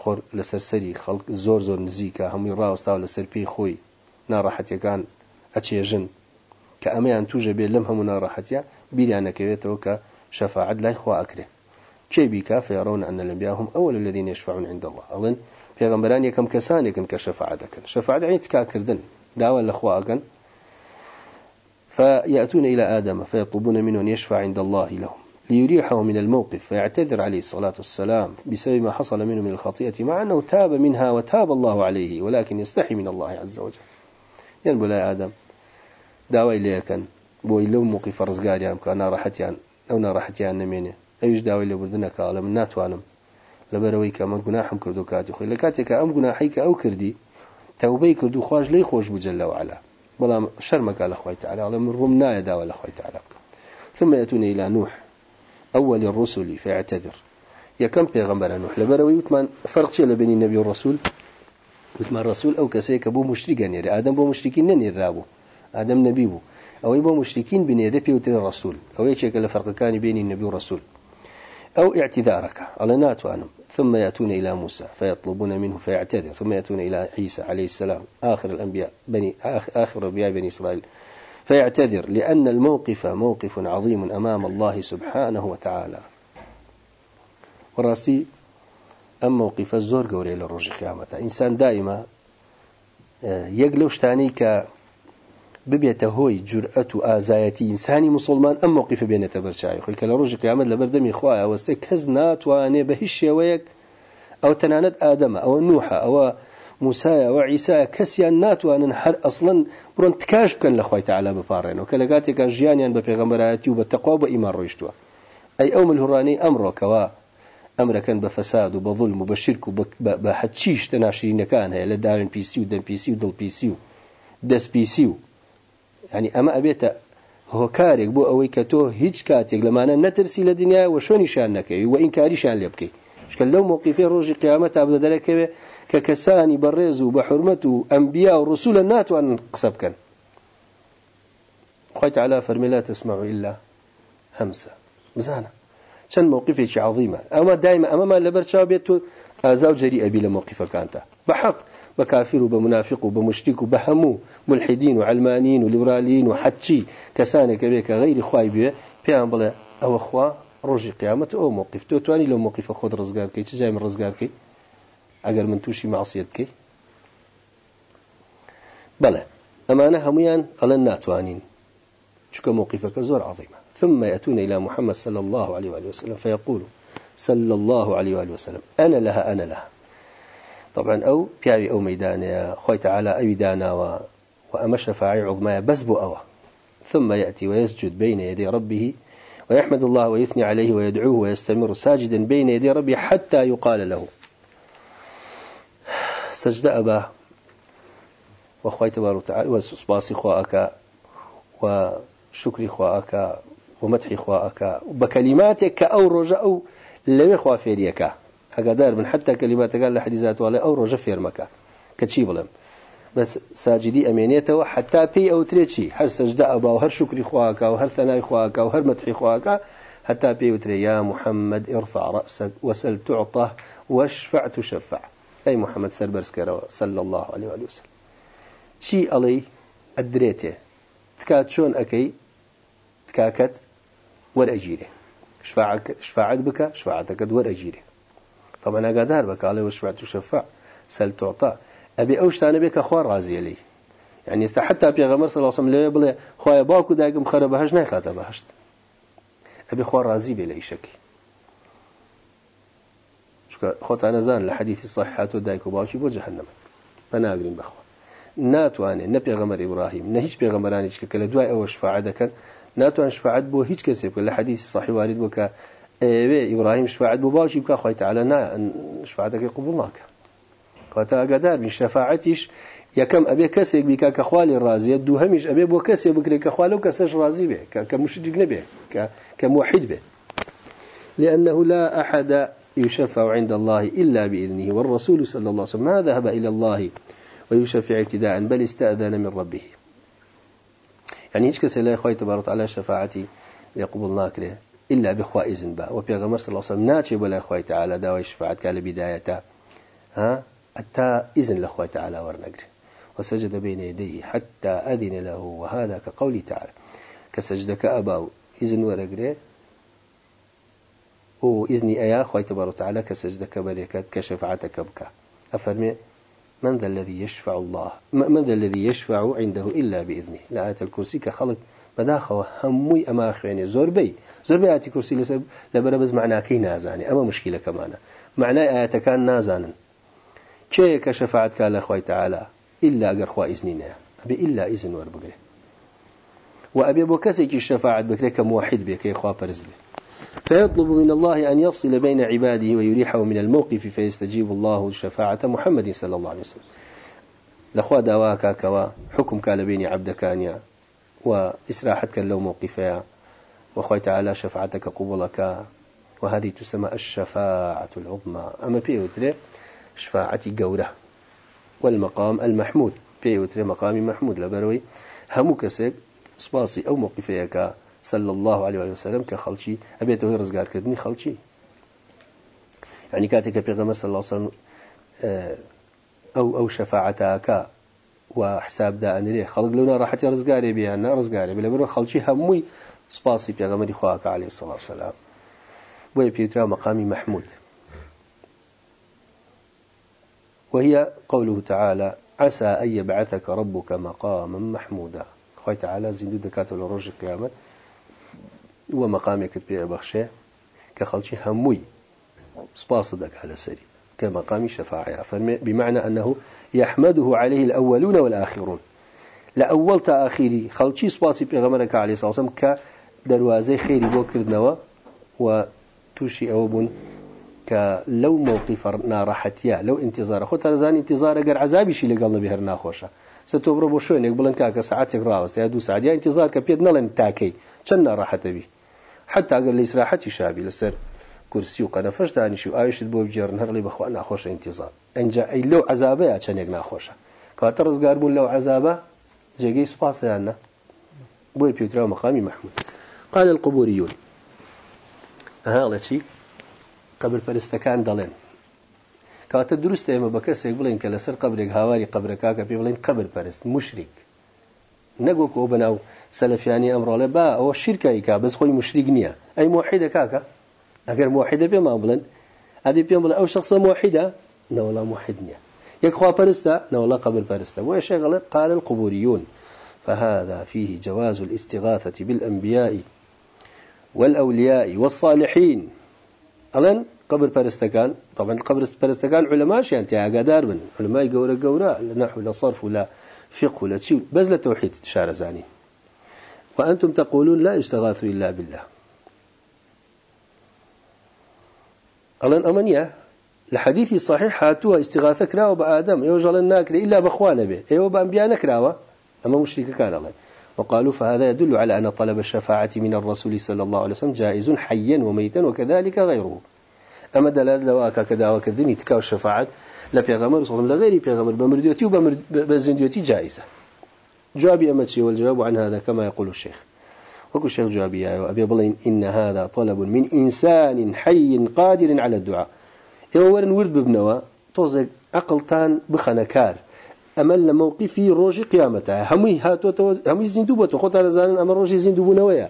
خۆر لە سەرسەری خەڵک زۆر زۆر نزیکە هەمووی ڕاوەستاوە لەسەر پێی خۆی ناڕەحەتیەکان ئەچێژن. کە ئەمەیان توژە بێت لەم هەموو ناڕەحەتە بیریان نەکەوێتەوە کە شەفاعت لای خوا ئەکرێ. بیکە فيرون أن الأنبياء هم أول الذين يشفعون عند الله. أظن کەسانێکن کە شەفاعت دەکەن شەفاعت عین تکاکردن داوا لەخوا ئەگەن فيأتون إلى آدم فيطلبون منه أن يشفع عند الله لهم. ليريحه من الموقف فيعتذر عليه الصلاة والسلام بسبب ما حصل منه من الخطيئة مع أنه تاب منها وتاب الله عليه ولكن يستحي من الله عز وجل. ينبو لا آدم داوي ليكن بوي لو موقف رزقاريان كان ناراحتيان أو ناراحتيان نمينه أيش داوي لبردنك على من ناتوانم. لبروي كما جناحم كردو كاتي خوي لكاتك أم جناحيك أو كردي توبي كردو خواج لي خوش بجل وعلا. بلا شرمك على خوي تعالى على من رمنا يدا ولا خوي تعالى ثم يأتون إلى نوح أول الرسل فيعتذر يا كم بيغمبر نوح لبروي وثمان فرق شيء بين النبي والرسول وثمان الرسول أو كسيك أبو مشركين يعني آدم بو مشركين نن يرابو آدم نبي بو أو يبو مشركين بين يدبي وتن الرسول أو يشيك الفرق كان بين النبي والرسول أو اعتذارك. على نات وأنم ثم يأتون إلى موسى فيطلبون منه فيعتذر. ثم يأتون إلى عيسى عليه السلام آخر الأنبياء بني آخر أنبياء بني إسرائيل. فيعتذر لأن الموقف موقف عظيم أمام الله سبحانه وتعالى. وراسي أم موقف الزور قوري للرجل قيامة إنسان دائما آه، يقلوش تاني ك ببيته هوي جرأة آزايتي إنساني مسلمان أم موقف بين تبرشاي خلك لرجل قيامة لبردمي خوايا واستك هزنات واني بهش ويك. أو تناند آدم أو نوح أو موسى وعيسى كسيان ناتوانن هر أصلا. برون تكاش بكن لخوي تعالى بفارين. وكلقاتي كان جيانيان بفيغمبراتي وبالتقوى بإيمان رويشتوا. أي أوم الهراني أمره كوا أمر كان بفساد وبظلم وبشرك وبحتشيش تناشرين كان هي. لدارن بيسيو دن بيسيو دل بيسيو دس بيسيو يعني أما أبيت هو كارك بو أوي كتو هيج كاتك لما أنا نترسي لدنيا وشوني شان نكي وإن كاري شان ليبكي. شكل لو موقفين روجي قيامة أبدا ذلك ككساني بريزو بحرمته أنبياء ورسول النات وأن قصب كان. خويت على فرمي لا تسمعوا إلا همسة. مزانة كان موقفك عظيمة. أما دائما أما ما لبرشا بيتو أزاو جريئة بلا موقفة كانت بحق. بكافر وبمنافق وبمشرك وبهمو ملحدين وعلمانيين وليبراليين وحتشي كسانك بك غير خواي بيان بلا أو أخوة رجي قيامة أو موقف. تو تواني لو موقف خود رزقاركي تجاي من رزقاركي أجر من توشي معصيتك. بلى. أمانة هميان على الناتوانين شو موقفك؟ زور عظيمة. ثم يأتون إلى محمد صلى الله عليه وآله وسلم فيقول صلى الله عليه وآله وسلم أنا لها أنا لها. طبعا أو بيعي أو ميدان خوي تعالى أي دانا و... وأما الشفاعي عظمى بس أوى. ثم يأتي ويسجد بين يدي ربه ويحمد الله ويثني عليه ويدعوه ويستمر ساجدا بين يدي ربه حتى يقال له. سجد أبا. وخوي تبارك وتعالى وسباسي خواك وشكري خواك ومدحي خواك وبكلماتك أو رجاء لم يخوا فيريك أقدر من حتى كلماتك قال لحديثات ولا أو رجاء فيرمك كتشي بلم. بس ساجدي أمينيته حتى بي أو تريتشي. هر سجد أبا وهر شكري خواك وهر ثناء خواك وهر مدحي خواك حتى بي وتري يا محمد ارفع رأسك وسل تعطى واشفع تشفع. أي محمد سربرس كروا صلى الله عليه وآله وسلم. شي علي أدريته تكات شون أكي تكاكت ورأجيره شفاعك شفاعت بك شفاعتك ورأجيره طبعا أقدر بك عليه وشفعت تشفع؟ سل تعطى أبي أوشتان بك أخوار رازي لي. يعني حتى بيغمر صلى الله عليه وسلم لا يبلي خويا باكو دايقم خربهش نخاته بهشت. أبي أخوار رازي بلا شك خۆت ئەنەزان لە حەدیثی صححات و دایک و باوکی بۆ جەهنم بەناگرین بەخوا ناتوانێت نە پێغەمەر ئیبراهیم نە هیچ پێغەمەرانی کە لە دوای ئەوە شفاعت دەکەن ناتوان شفاعت بۆ هیچ کەسێ بکە لە حەدیثی صحیح وارد بکە ئێوێ ئیبراهیم شفاعت بۆ باوکی بکە خۆی تعالی نا شفاعتەکەی قبول شەفاعەتیش یەکەم ئەبێ کەسێک بیکە کە خوالی ڕازیە دووهەمیش ئەبێ بۆ کەسێ بکرێت کە خوا لەو کەسەش ڕازی بێ کە مشرک نەبێ کە موحید بێ لأنه لا أحد يشفع عند الله إلا بإذنه والرسول صلى الله عليه وسلم ما ذهب إلى الله ويشفع ابتداء بل استأذن من ربه. يعني هيك كسي لا إخوة تبارك على شفاعتي يقبل ناكره. إلا بإخوة إذن با وبيغمر صلى الله عليه وسلم ناتي ولا إخوة تعالى داوي شفاعت كان بداية ها؟ حتى إذن لإخوة تعالى ورنقره وسجد بين يديه حتى أذن له وهذا كقوله تعالى. كسجدك أباو إذن ورقره وإذني أيا خوي تبارك وتعالى كسجدك بريكات كشفعتك بك. أفرمي؟ من ذا الذي يشفع الله؟ من ذا الذي يشفع عنده إلا بإذنه؟ لا آية الكرسي كخلق بەداخەوە هەمووی ئەما خوێنێ زۆربەی زۆربەی ئاتی کورسی لەسەر لەبەرە بەس معناکەی نازانێ ئەمە مشکلەکەمانە معنای ئاەتەکان نازانن. کێیە کە شەفاعتکە لە خۆی تعالا إلا ئەگەر خوا نەیە ئەبێ إلا ئیزن وەربگرێ و ئەبێ بۆ کەسێکی شەفاعت بکرێت کە موحد کەی خوا پەرز بێ فيطلب من الله أن يفصل بين عباده ويريحه من الموقف فيستجيب الله شفاعة محمد صلى الله عليه وسلم. لخوا دواك كوا حكم كان بين عبد كانيا وإسراحتك لو موقفيا. وخوي تعالى شفاعتك قبولك وهذه تسمى الشفاعة العظمى. أما بيوتري شفاعة جورة والمقام المحمود. بيوتري مقام محمود. لبروي همو كسيك سباسي أو موقفيك صلى الله عليه وسلم كخلشي. أبيته رزقار كدني خلشي. يعني كاتك بيغمر صلى الله عليه وسلم أو أو شفاعتك وحساب دا أنري خلق لنا راحتي رزقاري بيانا رزقاري بلا برو خلشي هموي سباسي بيغمر خواك عليه الصلاة والسلام. ويبيترا مقامي محمود. وهي قوله تعالى عسى أن يبعثك ربك مقاما محمودا. خوي تعالى زندو دكاتو لروج القيامة ومقامك بيه بخشي كخلشي هموي سباس دك على سري كمقام شفاعة بمعنى أنه يحمده عليه الأولون والآخرون. لأول تأخيري خلشي سباسي بيغمرك عليه الصلاة والسلام كدروازي خيري بوكردنوا وتوشي أوبون كلو موقف ناراحتيا لو انتظار خو ترزان انتظار اگر عذابي شي لقلنا بهر ناخوشه ستوبرو بو شوينك بلن كاك ساعتك راوست يا دو ساعات يا انتظار كبيد نلن تاكي چن ناراحت بي حتى اگر لإسراحتي شابي لسر كرسي وقنفش دانيش وآيشت بو بجرن هرلي بخوا ناخوش انتظار انجا اي لو عذابه يا چنك ناخوشه كاترز قاربون لو عذابه سباس يانا بو بيوترا مقامي محمود قال القبوريون. شيء قبر پەرستەکان دەڵێن. کاتە دروست ئێمە بە کەسێک بڵین کە لەسەر قبرێک هاواری قبرەکە پێ بڵین قبر پەرست مشریک نەگوەکو ئەو بەناو سەلفیانی ئەمڕۆڵێ با ئەوە شیرکایی کا بەس خۆی مشریک نییە. ئەی موحیدە کاکە؟ ئەگەر موحیدە پێمان بڵێن ئەدی پێم بڵێ ئەو شخصە موحیدە؟ نەوەڵا موحید نییە. يك خوا پرستا نولا قبر پرستا ويشغل قال القبوريون. فهذا فيه جواز الاستغاثة بالأنبياء. والأولياء والصالحين. ألن قبر پرستكان طبعا قبر پرستكان علماء شيء أنت عقدار من علماء جورا جورا نحو لا صرف ولا فقه ولا شيء بس لا توحيد شار زاني. وأنتم تقولون لا يستغاث إلا بالله. ألن أمنيا الحديث الصحيح هاتوها استغاثة كراوة بآدم يوجل الناكر إلا بأخوانا به أيوة بأنبياء نكراوة أما مشرك كان الله. وقالوا فهذا يدل على أن طلب الشفاعة من الرسول صلى الله عليه وسلم جائز حيا وميتا وكذلك غيره. أما دلال دواك كذا وكذني تكاو الشفاعة لا بيغمر صلى الله غير بيغمر بمرديوتي وبزنديوتي جائزة. جوابي أمتشي والجواب عن هذا كما يقول الشيخ. وكل الشيخ جوابي يا أبي بلين إن هذا طلب من إنسان حي قادر على الدعاء. يورن ورد ببنوا توزق عقلتان بخنكار. أمل موقفي روج قيامته. همي هاتو همي زندوبته خد على زان أمر روجي زندوبونويا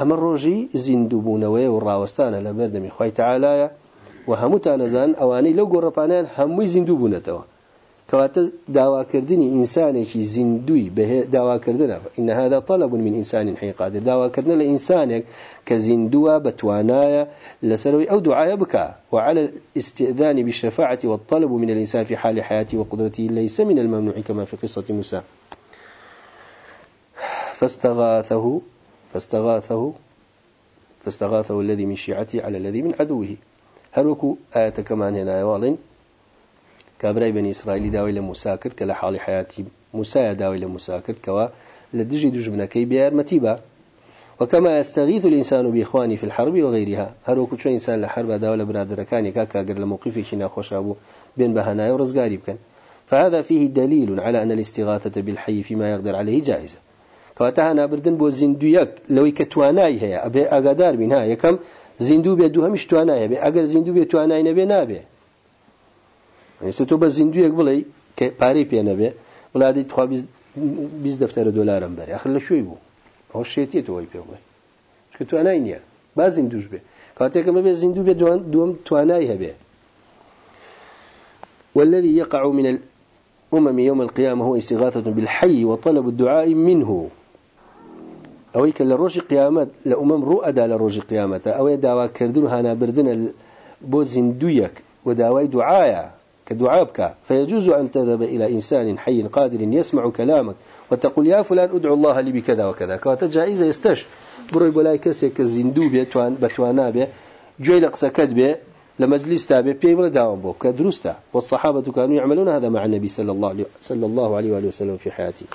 أمر روجي زندوبونويا والراوستان لبردم خوي تعالى وهمتان زان أواني لو قربانان همي زندوبونتوا كواتا دعوة كردني إنسان شي زندوي به دعوة كردنا إن هذا طلب من إنسان حي قادر دعوة كردنا لإنسان كزندوة بتوانايا لسروي أو دعاء بكى وعلى الاستئذان بالشفاعة والطلب من الإنسان في حال حياته وقدرته ليس من الممنوع كما في قصة موسى. فاستغاثه فاستغاثه فاستغاثه الذي من شيعته على الذي من عدوه. هل وكو آية كمان هنا يوالين كابراي بني إسرائيل داوي لمساكر كلا حال حياتي موسى داوي لمساكر كوا لدجي دجبنا كي بيار متيبا وكما يستغيث الإنسان بإخوانه في الحرب وغيرها هل وكل إنسان لحرب داوي لبرادر كان كاكا قر لموقفه شنا خوشابو بين بهناي ورزقاري بكن فهذا فيه دليل على أن الاستغاثة بالحي فيما يقدر عليه جائزة كواتها نابردن بو زندويك لو كتواناي هي أبي أقدار منها يكم زندو بيدو همش تواناي أبي أقر زندو بيتواناي نبي نابي ئێستا تۆ بە زیندویەک بڵێ کە پارەی پێ نەبێ وڵادی تخوا بیست دەفتەرە دۆلارم بەرێ ئەخر لە شوێی بوو ئەو شێتێتەوەی پێ بڵێ کە توانای نییە با زیندوش بێ کاتێکمە بێ زیندوو بێ دوم توانای هەبێ والذي يقع من الأمم يوم القيامة هو استغاثة بالحي وطلب الدعاء منه. أو كان لروج قيامة لأمم رؤدا لروج قيامة أو دعوة كردن هانا بردن بو زندويك ودعوة دعايا كدعابك. فيجوز أن تذهب إلى إنسان حي قادر يسمع كلامك وتقول يا فلان ادعو الله لي بكذا وكذا. كواتا يستش. بروي بلاي كسي كالزندو بيتوان بتوانا بي جوي لقصة كدبه لمجلس تابع بي ولا داوم بو كدروستا. والصحابة كانوا يعملون هذا مع النبي صلى الله عليه صلى الله عليه وآله وسلم في حياته.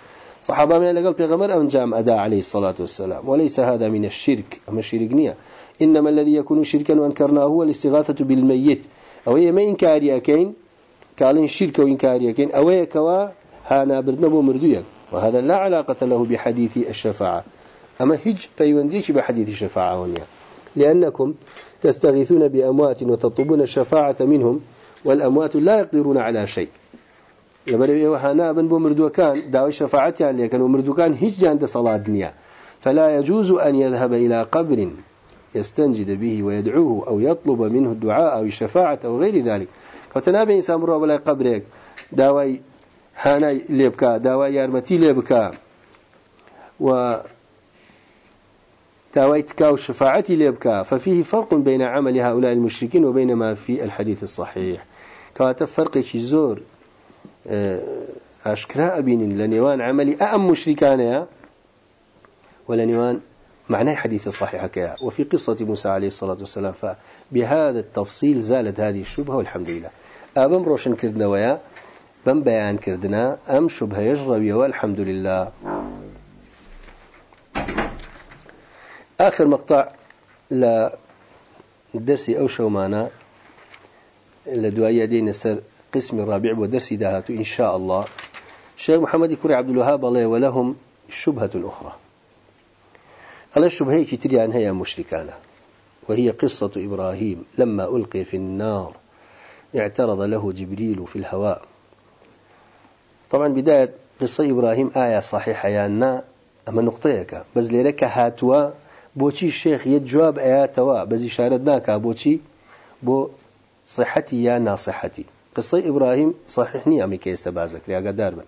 صحابة من لقل بيغمر أم جام أداء عليه الصلاة والسلام. وليس هذا من الشرك. أما الشرك نية. إنما الذي يكون شركا وأنكرناه هو الاستغاثة بالميت. أو هي ما إنكاري أكين قالين شرك وإنكاري أكين أو هي كوا هانا بردنبو مردويا وهذا لا علاقة له بحديث الشفاعة. أما هج فيونديش بحديث الشفاعة هنا. لأنكم تستغيثون بأموات وتطلبون الشفاعة منهم والأموات لا يقدرون على شيء. يبرئ وهنا بن بمردو كان دعوة شفاعتي يعني كان ومردو كان هج عند صلاة الدنيا. فلا يجوز أن يذهب إلى قبر يستنجد به ويدعوه أو يطلب منه الدعاء أو الشفاعة أو غير ذلك. كتنابي إنسان مروا بلا قبرك دعوة هانا ليبكا دعوة يارمتي ليبكا و تاويتك وشفاعتي ليبكا ففيه فرق بين عمل هؤلاء المشركين وبين ما في الحديث الصحيح كواتا فرق زور أشكراء أبين لنيوان عملي أأم مشركان يا ولنيوان معنى حديث الصحيح كيا وفي قصة موسى عليه الصلاة والسلام فبهذا التفصيل زالت هذه الشبهة والحمد لله. أبم روشن كردنا ويا؟ بم بيان كردنا أم شبهة يجربي والحمد لله آخر مقطع لدرسي أو شومانا لدوايا دين سر قسم الرابع ودرسي دهات إن شاء الله الشيخ محمد كوري عبد الوهاب الله ولهم شبهة أخرى. على الشبهة كتير عنها يا مشركانا وهي قصة إبراهيم لما ألقي في النار. اعترض له جبريل في الهواء. طبعا بداية قصة إبراهيم آية صحيحة يانا أما نقطيك. بس ليرك هاتوا بۆچی شێخ یە جواب ئەیاتەوە بەزی شارەت ناکا بۆچی بۆ صحەتی یا ناسەحەتی قسەی ئیبراهیم صحیح نییە ئەمریکا ئێستا بازەکری ئاگادار بن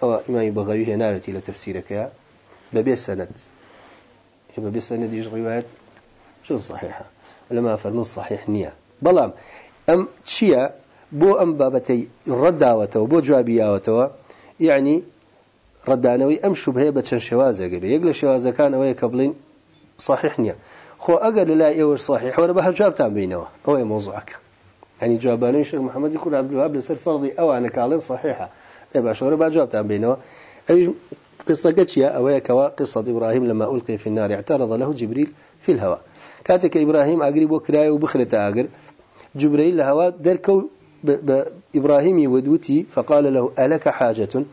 ئەوە ئیمامی بەغەوی هێناوێتی لە تەفسیرەکەیە بەبێ سەنەت بەبێ سەنەدیش ڕیوایەت چۆن صحیحە لەما فەرمون صحیح نییە بەڵام ئەم چییە بۆ ئەم بابەتەی ڕەتداوەتەوە بۆ جوابیاوەتەوە یعنی ڕدانەوەی ئەم شوبهەیە بە چەند شێوازەگەبێ یەک لە شێوازەکان ئەوەیە کە بڵین صحيح نية خو أقل لا يور صحيح ولا بها جواب بينه هو موضوعك. يعني جواباني الشيخ محمد يقول عبد الوهاب لسر فرضي أو أنا كالين صحيحة. إيه باش ولا بها جواب بينه أي قصة قتشيا أو كوا قصة إبراهيم لما ألقي في النار اعترض له جبريل في الهواء. كاتك إبراهيم أقرب وكراي وبخرة أقر. جبريل لهواء دركو إبراهيم يودوتي فقال له ألك حاجة؟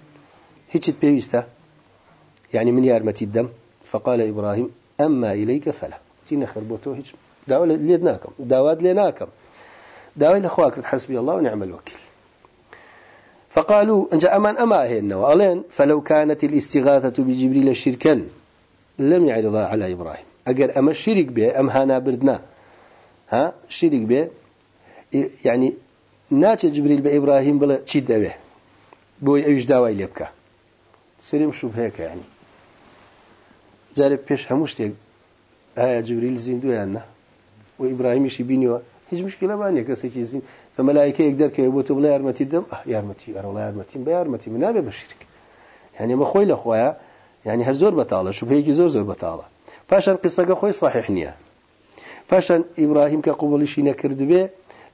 هيك بيستا يعني من يارمة الدم فقال إبراهيم أما إليك فلا. تينا خربوتو هيج دعوة ليدناكم. دعوات ليناكم. دعوة لأخواك حسبي الله ونعم الوكيل. فقالوا أن جاء أمان أما هنا وألين فلو كانت الاستغاثة بجبريل شركا لم يعرض على إبراهيم. أجر أما الشرك به أم هانا بردنا. ها؟ الشرك به یعنی ناچێت جبریل بە ئیبراهیم بڵێ چی دەوێ؟ بۆی ئەویش داوای لێ بکە. سریم شوبهەیەکە یعنی. جارێک پێش هەموو شتێک ئایا جبریل زیندویان نه و ئیبراهیمیشی بینیوە؟ هیچ مشکلەبانە کەسێکی زین. فمەلایکەیەک دەرکەوێت بۆ تۆ بڵێ یارمەتی دەم؟ یارمەتی ئەرڵ یارمەتیم بە یارمەتی من نابێ بە شیرک. یعنی مە خۆی لە خۆیە یعنی هەر زۆر بەتاڵە شوبهەیەکی زۆر زۆر بەتاڵە. پاشان قسەکە خۆی صحیح نییە. پاشان ئیبراهیم کە قوبڵیشی نەکردبێ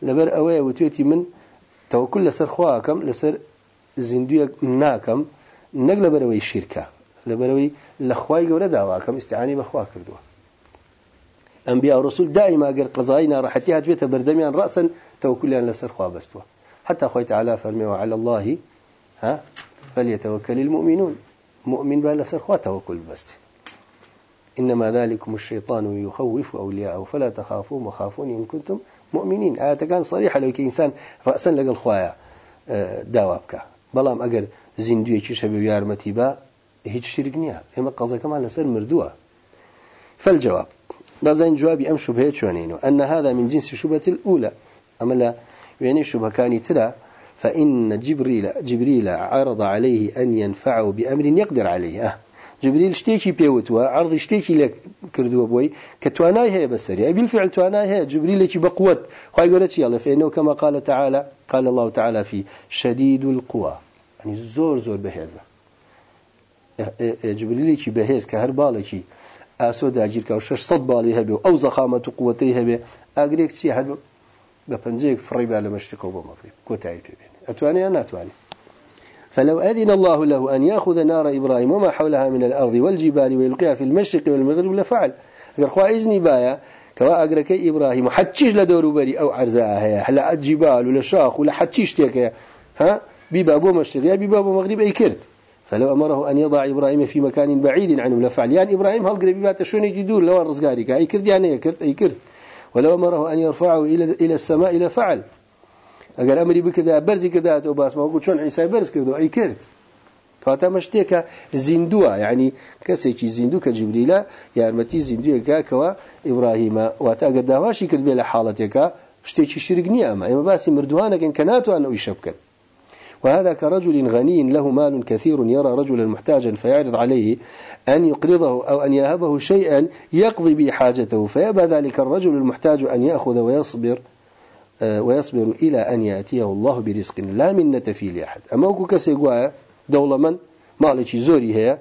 لبر أوي وتوتي من توكل لسر خواكم لسر زندوية ناكم نقل بروي الشركة لبروي لخواي جورا دعوا كم استعاني بخوا كردوا أنبياء ورسول دائما قر قضاينا راحتي هجبت بردميان رأسا توكل أن لسر خوا بستوا حتى أخوي تعالى فرمي وعلى الله ها فليتوكل المؤمنون. مؤمن بها لسر خوا توكل بست إنما ذلكم الشيطان يخوف أولياءه فلا تخافوا وخافون إن كنتم مؤمنين. آية كان صريحة لو كإنسان رأسا لقى الخوايا آه، داوابك بلام أجر زندوية شبه يارمتي با هیچ شرك نيا. إما قصة كمان لسر مردوة. فالجواب. بابزين جوابي أم شبهة شوانينو أن هذا من جنس شبهة الأولى. أما لا يعني شبهة كان ترى فإن جبريل جبريل عرض عليه أن ينفعه بأمر يقدر عليه. أه. جبريل شتيكي بيوتوا عرض شتيكي لك كردوا بوي كتواناي هي بسري بالفعل تواناي هي جبريل لك بقوة خاي قولت يلا فإنه كما قال تعالى قال الله تعالى في شديد القوى. يعني زور زور بهذا جبريل لك بهز كهربالك أسود أجير كوشش صد بالي هبه أو زخامة قوتي هبه أجريك شيء هذا بفنجيك فريبة على مشرق ومغرب كوتاي بين أتواني أنا أتواني فلو أذن الله له أن يأخذ نار إبراهيم وما حولها من الأرض والجبال ويلقيها في المشرق والمغرب لفعل. أقر خوا إذني بايا كوا أقرك إبراهيم حتشيش لدور بري أو عرزاها هلا الجبال ولا شاخ ولا حتشيش تيك ها؟ ببابو مشرق يا ببابو مغرب أي كرت. فلو أمره أن يضع إبراهيم في مكان بعيد عنه لفعل. يعني إبراهيم هل قريب بات شون يجدون لو رزقارك أي كرت يعني أي كرت أي كرت. ولو أمره أن يرفعه إلى إلى السماء لفعل. ئەگەر ئەمری بکردا بەرزی کرداتەوە باسمەوەکو چۆن عیسای بەرز کردو ئەی کرد. کاتە مە شتێکە زیندووە یعنی کەسێکی زیندوو کە جبریلە یارمەتی زیندویەکە کەەوە ئیبراهیمە واتە ئەگەر داواشی کرد بێ لە حاڵەتێکە شتێکی شرک نییە ئەمە ئێمە باسی مردوانەکەن کە ناتوان ئەوی شە بکەن وهذا كرجل غني له مال كثير يرى رجلا محتاجا فيعرض عليه أن يقرضه أو أن يهبه شيئا يقضي به حاجته فيأبى ذلك الرجل المحتاج أن يأخذ ويصبر ويصبر إلى أن يأتيه الله برزق. لا منة فيه لأحد. أما أكو كسي قوايا دولة من؟ مالك زوري هي.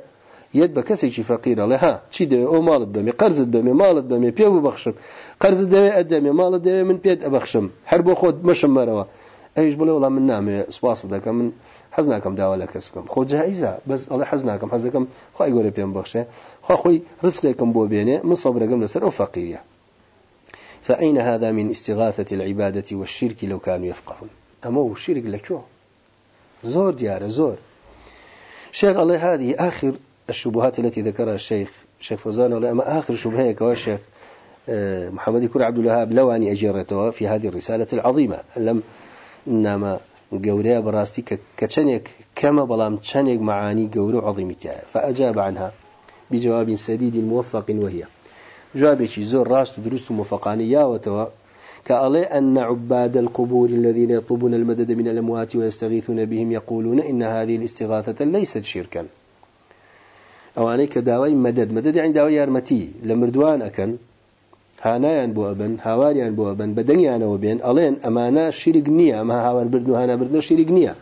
يد بكسي فقيرة لها چي دوي أو مالت بمي قرزت بمي مالت بمي بيو بخشم قرزت دوي أدمي مالت دوي من بيت أبخشم حربو خود مشم مروا أيش بلو والله من نامي سواس دكم من حزناكم داوا لك اسمكم خود جائزة بس الله حزناكم حزناكم خواهي يقول بيان بخشه خواهي رزقكم بو بيني من صبركم لسر أو فقيرية فأين هذا من استغاثة العبادة والشرك لو كانوا يفقهون؟ أما الشرك لكو زور ديار زور. شيخ الله هذه آخر الشبهات التي ذكرها الشيخ شيخ فوزان الله أما آخر شبهة كواشيخ آه، محمد يكون عبد الوهاب لواني أجيرته في هذه الرسالة العظيمة. لم إنما قوريا براستي كتشنك كما بلام تشنك معاني قورو عظيمتها فأجاب عنها بجواب سديد موفق وهي جوابێکی زۆر ڕاست و دروست و مفقانی یاوەتەوە كألي أن عباد القبور الذين يطلبون المدد من الأموات ويستغيثون بهم يقولون إن هذه الاستغاثة ليست شركا. أو أنيك داوي مدد مدد عند داوي يارمتي لمردوان أكن ئەبن هاواریان بۆ ئەبن بە دەنگیانەوە بێن ئەڵێن ئەمانە شیرگ نییە ئەمە هاوار بردن و هانا بردن شیرگ نییە.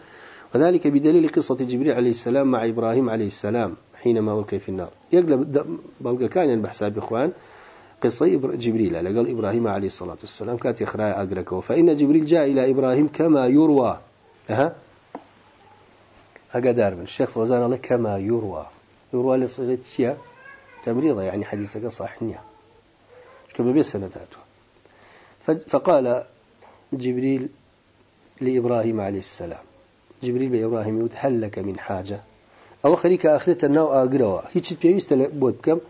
وذلك بدليل قصة جبريل عليه السلام مع إبراهيم عليه السلام حينما ألقي في النار. يقلب بلغ كان بحساب إخوان قصة جبريل لقال إبراهيم عليه الصلاة والسلام كانت إخراء أدركه فإن جبريل جاء إلى إبراهيم كما يروى. أها؟ أقدر من الشيخ فوزان الله كما يروى. يروى لصيغة شيء تمريضة يعني حديثك صحنية. كما بسنداته فقال جبريل لإبراهيم عليه السلام. جبريل بإبراهيم يقول هل لك من حاجة؟ أو خريك آخرة النوع أقروا هيك بيست بودكم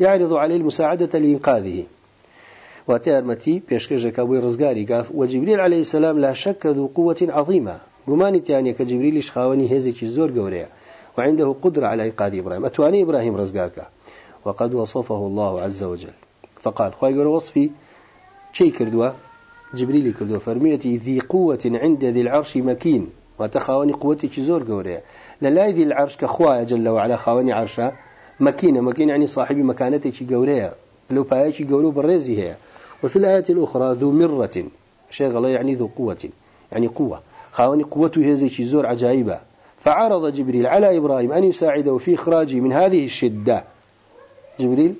يعرض عليه المساعدة لإنقاذه. وتارمتي بيشكجك أبوي رزقاري قاف وجبريل عليه السلام لا شك ذو قوة عظيمة. قماني تاني كجبريل شخاوني هزيك الزور قوريا وعنده قدرة على إنقاذ إبراهيم. أتواني إبراهيم رزقارك وقد وصفه الله عز وجل. فقال خواهي قول وصفي شي كردوا؟ جبريل كردوا فرميتي ذي قوة عند ذي العرش مكين. وتخاوني قوتي زور قوريا لا ذي العرش كخوايا جل وعلا خاوني عرشا مكينة مكينة يعني صاحب مكانته جورية لو بايش جورو بالرزي هي. وفي الآية الأخرى ذو مرة الله يعني ذو قوة يعني قوة. خاوني قوته هذه زور عجائبة فعرض جبريل على إبراهيم أن يساعده في إخراجه من هذه الشدة. جبريل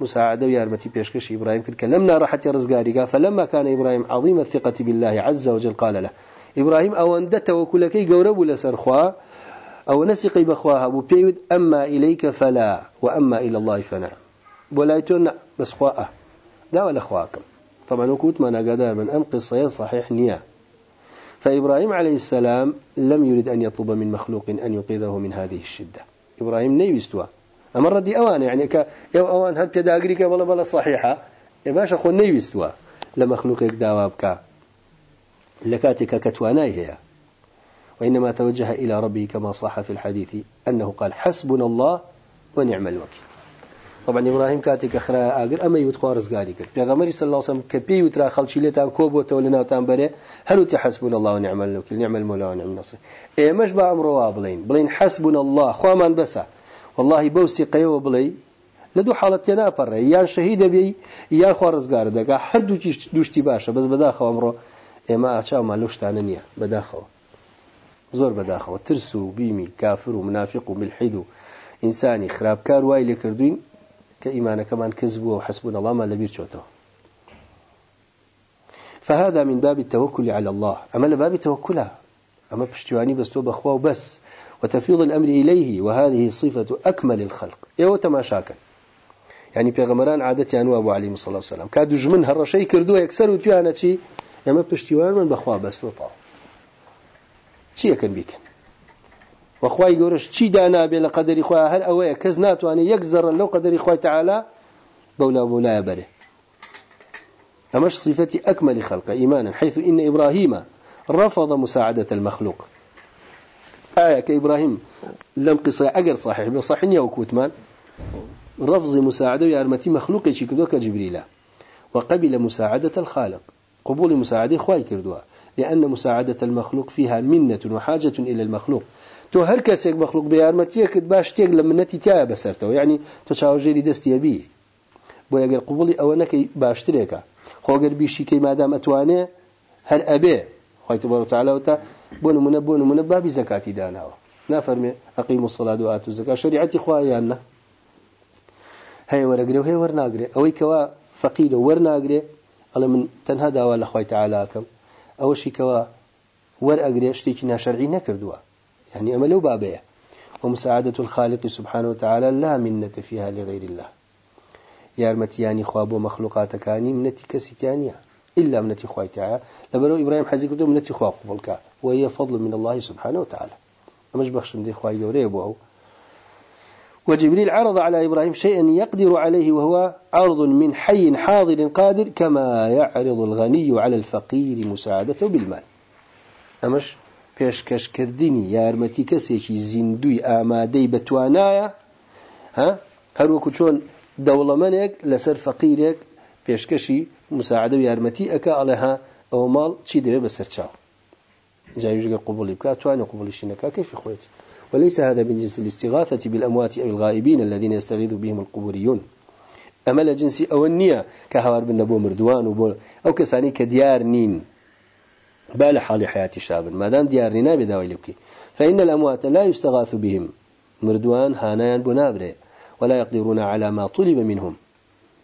مساعدة ويارمتي بيشكش إبراهيم كل لما راحت رزقاري. فلما كان إبراهيم عظيم الثقة بالله عز وجل قال له إبراهيم أوندته وكلكي قورب لسرخوا أو نسقي بخواها ببيود أما إليك فلا وأما إلى الله فنعم ولايتون بس خواء دا ولا خواكم. طبعا وكوت ما نقدر من أم قصة صحيح نية. فإبراهيم عليه السلام لم يريد أن يطلب من مخلوق أن ينقذه من هذه الشدة. إبراهيم نيبستوا أما ردي أوان يعني ك يو أوان هل كدا أقريك ولا بلا صحيحة. يا باشا خو نيبستوا لمخلوقك داوابك. لكاتك كتواناي هي. وإنما توجه إلى ربه كما صح في الحديث أنه قال حسبنا الله ونعم الوكيل. طبعا إبراهيم كاتك أخرى آقر أما يتخوى رزقاري كر بيغمري صلى الله عليه وسلم كبي وترى خلشي لتان كوبو تولنا وتان بري هل حسبنا الله ونعم الوكيل نعم المولى ونعم النصير. إيه مش بأمر بلين بلين حسبنا الله خوامان بسا والله بوسي قيوة بلي لدو حالت ناپەڕێ یان شەهیدە بێ یان خوا ڕزگار دەگا هەردووکی دوشتی باشە بەس بەداخەوە ئەمڕۆ. ئێمە ئاچاومان لەو شتانە نییە بەداخەوە. زۆر بەداخەوە. ترس و بیمی کافر و منافق و ملحید و ئینسانی خراپکار وای لێ کردوین کە ئیمانەکەمان کەس بووە و الله فهذا من باب التوكل على الله. أما لباب توكلها أما بشتواني بستو بخوا وبس وتفيض الأمر إليه وهذه صفة أكمل الخلق. إيه تماشاكا يعني پیغمبران عادتي أنوا أبو عليه الصلاة والسلام كادو جمن هالرشي كردو يكسر وتيانا شي أما بشتوان من بخوا بس وطاو چی یەکەن بیکەن؟ وەخوای گەورەش چی دانابێ لە قەدەری خۆیان هەر ئەوەیە کەس ناتوانێت یەک زەڕە لەو قەدەری خۆی تعالا بولا بولا بره أمش صفتي أكمل خلق إيمانا حيث إن إبراهيم رفض مساعدة المخلوق. آية كإبراهيم لم قصة أجر صحيح بصحيح وكوتمان رفض مساعدة يا أرمتي مخلوق يشكدوك جبريلا وقبل مساعدة الخالق. قبول مساعدة خواي كردوها لأن مساعدة المخلوق فيها منة وحاجة إلى المخلوق. تو هر کەسێک مەخلوق بەیارمەتیەکت باش منەتی تایە بەسەرتەوە. یعنی تۆ چاوەژێری دەستیە بی بۆ ئەگەر قوبڵی ئەوە نەکەی باشترێکە. خۆگەر بیشیکەی مادام ئەتوانێ هەر ئەبێ. خۆیت بۆ تعالەوتە بۆ نمونە بۆ نمونە بابی زەکاتی داناوە. نافەرمێ ئەقیم وسڵات و ئات و زەکا شریعەتی خوایان نە هەیە وەرەگرێ و هەیە وەرناگرێ. ئەوەی کەوا فەقیرە وەرناگرێ. ئەڵێ من تەنها داوا لە خۆی تعالاکەم أو شيكوا ور أجريشتي ناشرعي نكردوا يعني أما لو بابية ومساعدة الخالق سبحانه وتعالى لا منة فيها لغير الله. يارمتياني خواب ومخلوقات كاني منتي كسيتانيا إلا منتي خواه تعالى لبرو إبراهيم حزيك منتي خواه قبلك وهي فضل من الله سبحانه وتعالى. أمش بخشم دي خواه يوريبوه وجبريل عرض على إبراهيم شيئا يقدر عليه وهو عرض من حي حاضر قادر كما يعرض الغني على الفقير مساعدته بالمال. أمش پێشکەش کردنی یارمەتی کەسێکی زیندوی ئامادەی بەتوانایە ها؟ هەروەکو چۆن دەوڵەمەنێک لەسەر فەقیرێک پێشکەشی مساعدە و یارمەتی ئەکە ئەڵێها ئەوە ماڵ چی دەوێت بەسەر چاو؟ جاویژگە قوبڵی بکات توانە قوبڵیشی نەکە کەفی خۆیت؟ وليس هذا من جنس الاستغاثة بالأموات أو الغائبين الذين يستغيث بهم القبوريون. أمل جنسي أو النية كهوار بن نبو مردوان أو كساني كديار نين. بال حال حياة شاب ما دام ديار نينا بداوي لبكي. فإن الأموات لا يستغاث بهم. مردوان هانيان بنابري ولا يقدرون على ما طلب منهم.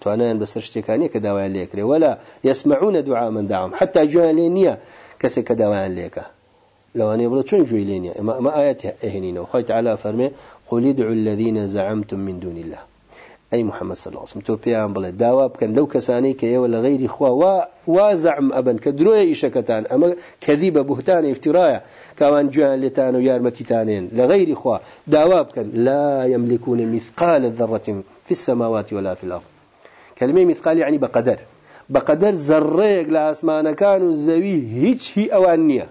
توانان بس كداوان ليكري. ولا يسمعون دعاء من دعهم حتى جوان لينيا كسي كداوان ليكا. لو أن يبغى شون جويلين ما آيات إهنينا وخي تعالى فرمي قل ادعوا الذين زعمتم من دون الله. أي محمد صلى الله عليه وسلم. تو بيان بلا دواب كان لو كساني كي ولا غير إخوة وزعم أبن كدروي إيشكتان أما كذيبة بهتان افترايا كمان جوان لتان ويارمتي تانين لغير إخوة دواب كان لا يملكون مثقال الذرة في السماوات ولا في الأرض. كلمة مثقال يعني بقدر. بقدر زريق لأسمان كانوا الزوي هيش هي أوانية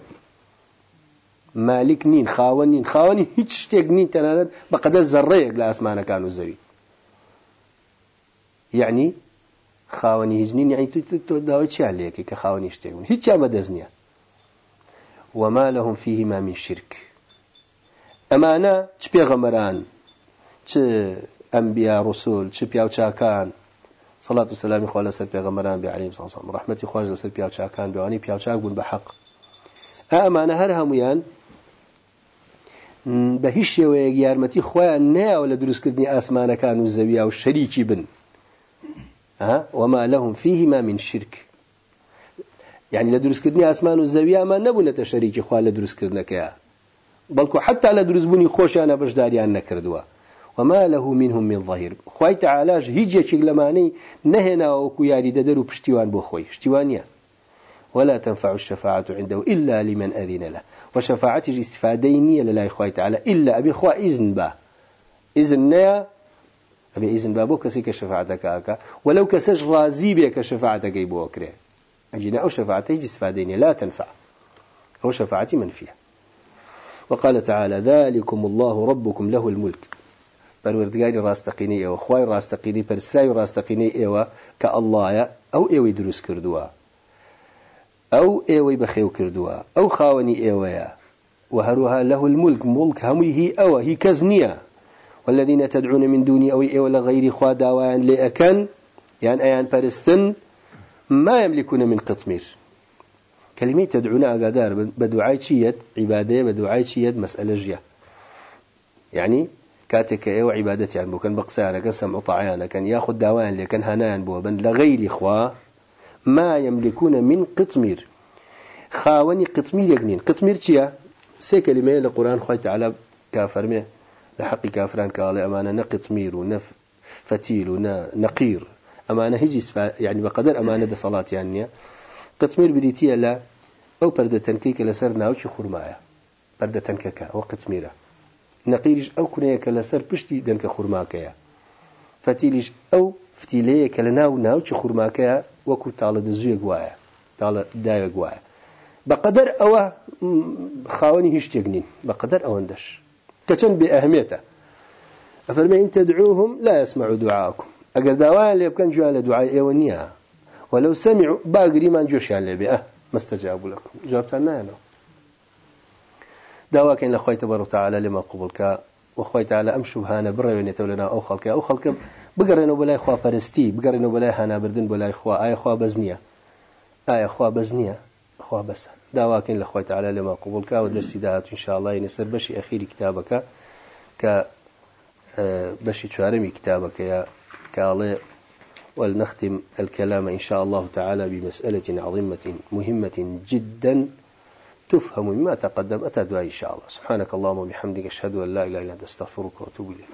مالك نين خاون نين خاوني هیچ شتێک نین تەنانەت بەقەدە زەڕەیەک لە ئاسمانەکان و زەوی. یعنی خاوەنی هیچ نین یعنی تۆ داوای چیان لەیەکی کە خاوەنی وما لهم فيهما من شرك ئەمانە چ پێغەمەران؟ چ ئەمبیا ڕسول چ پیاوچاکان؟ صلاة والسلام خوا لەسەر پێغەمەران بێ عەلەیهیم سەڵام ڕەحمەتی خۆش لەسەر پیاوچاکان بێوانی پیاوچاک بوون بە حەق. ئەمانە هەر هەمویان بە هیچ شێوەیەک یارمەتی خۆیان نایەوە لە دروستکردنی ئاسمانەکان و زەویا و شەریکی بن. وما لهم فيهما من شرك يعني لدروسكردني اسمان والزويا ما نبونة شريك خوا لدروسكردنك بلكو حتى لدروسبوني خوشانا بشداريان نكردوا وما له منهم من ظهير خوي تعالى هيجي شيء لماني نهنا وكو ياري ددرو بشتيوان بو خوي شتيوانيا ولا تنفع الشفاعة عنده إلا لمن أذن له. وشفاعته استفادينية لله إخوة تعالى. إلا أبي إخوة إذن با. إذن نيا أبي إذن بابو كسي كشفاعتك آكا ولو كسج راضي بك شفاعتك يبو أكره أجينا أو شفاعته استفادينية لا تنفع. أو شفاعتي منفية. وقال تعالى ذلكم الله ربكم له الملك. پروردگاری راستقینی ئێوە خی ڕاستەقینی پەرسراوی ڕاستەقینەی ئێوە کە ئەڵایە ئەو ئێوەی دروست کردووە. ئەو ئێوەی بەخێو کردووە. ئەو خاوەنی ئێوەیە. و هەروها له الملك ملك هی ئەوە هی کەس نییە. والذين تدعون من دوني أو إيه ولا غير خوا داوان لأكن يعني أيان فارستن ما يملكون من قطمير كلمة تدعون أقدار بدعاء شيد عبادة بدعاء شيد مسألة جيا يعني كاتك إيه وعبادتي يعني بوكن بقسانا كان سمع طعيانا كان ياخذ داوان لكن هنان بو بن لغير إخوة ما يملكون من قطمير. خاوني قطمير يقنين. قطمير تيا سي كلمة لقرآن خوي تعالى كافر لحق كافران قال أمانة نقطمير ونف فتيل ونقير أمانة هجي يعني بقدر أمانة ده صلاة يعني قطمير بديتيا لا. أو بردة تنكيك لسر ناوش خرمايا. بردة تنككا أو قطميرة. نقيرش أو كنيك لسر بشتي دنك خرماكيا. فتيلش أو فتيليك لناو ناوش خرماكيا وكو تعالى دزوية قوايا تعالى داية قوايا بقدر أو خاوني هش تجنين بقدر أو اندش كتن بأهميته إن تدعوهم لا يسمعوا دعاءكم أجر دعوان اللي بكن جوا دعاء إيوانيا ولو سمعوا باقري ما نجوش يعني بأه ما استجابوا لكم جابت لنا أنا دعوة كان لأخوي تبارك وتعالى لما قبلك وأخوي تعالى أمشوا هانا برا ونتولنا أو خلك أو خلك بقرنا بلا إخوة فرستي بقرنا بلا هانا بردن بلا إخوة آي إخوة بزنية آي إخوة بزنية إخوة بس دعوة كان لأخوي تعالى لما قبلك ودرسي دهات إن شاء الله ينسر بشي أخير كتابك ك بشي شارمي كتابك يا كالي ولنختم الكلام إن شاء الله تعالى بمسألة عظيمة مهمة جدا تفهم مما تقدم. أتى إن شاء الله سبحانك اللهم وبحمدك أشهد أن لا إله إلا أنت أستغفرك وأتوب إليك.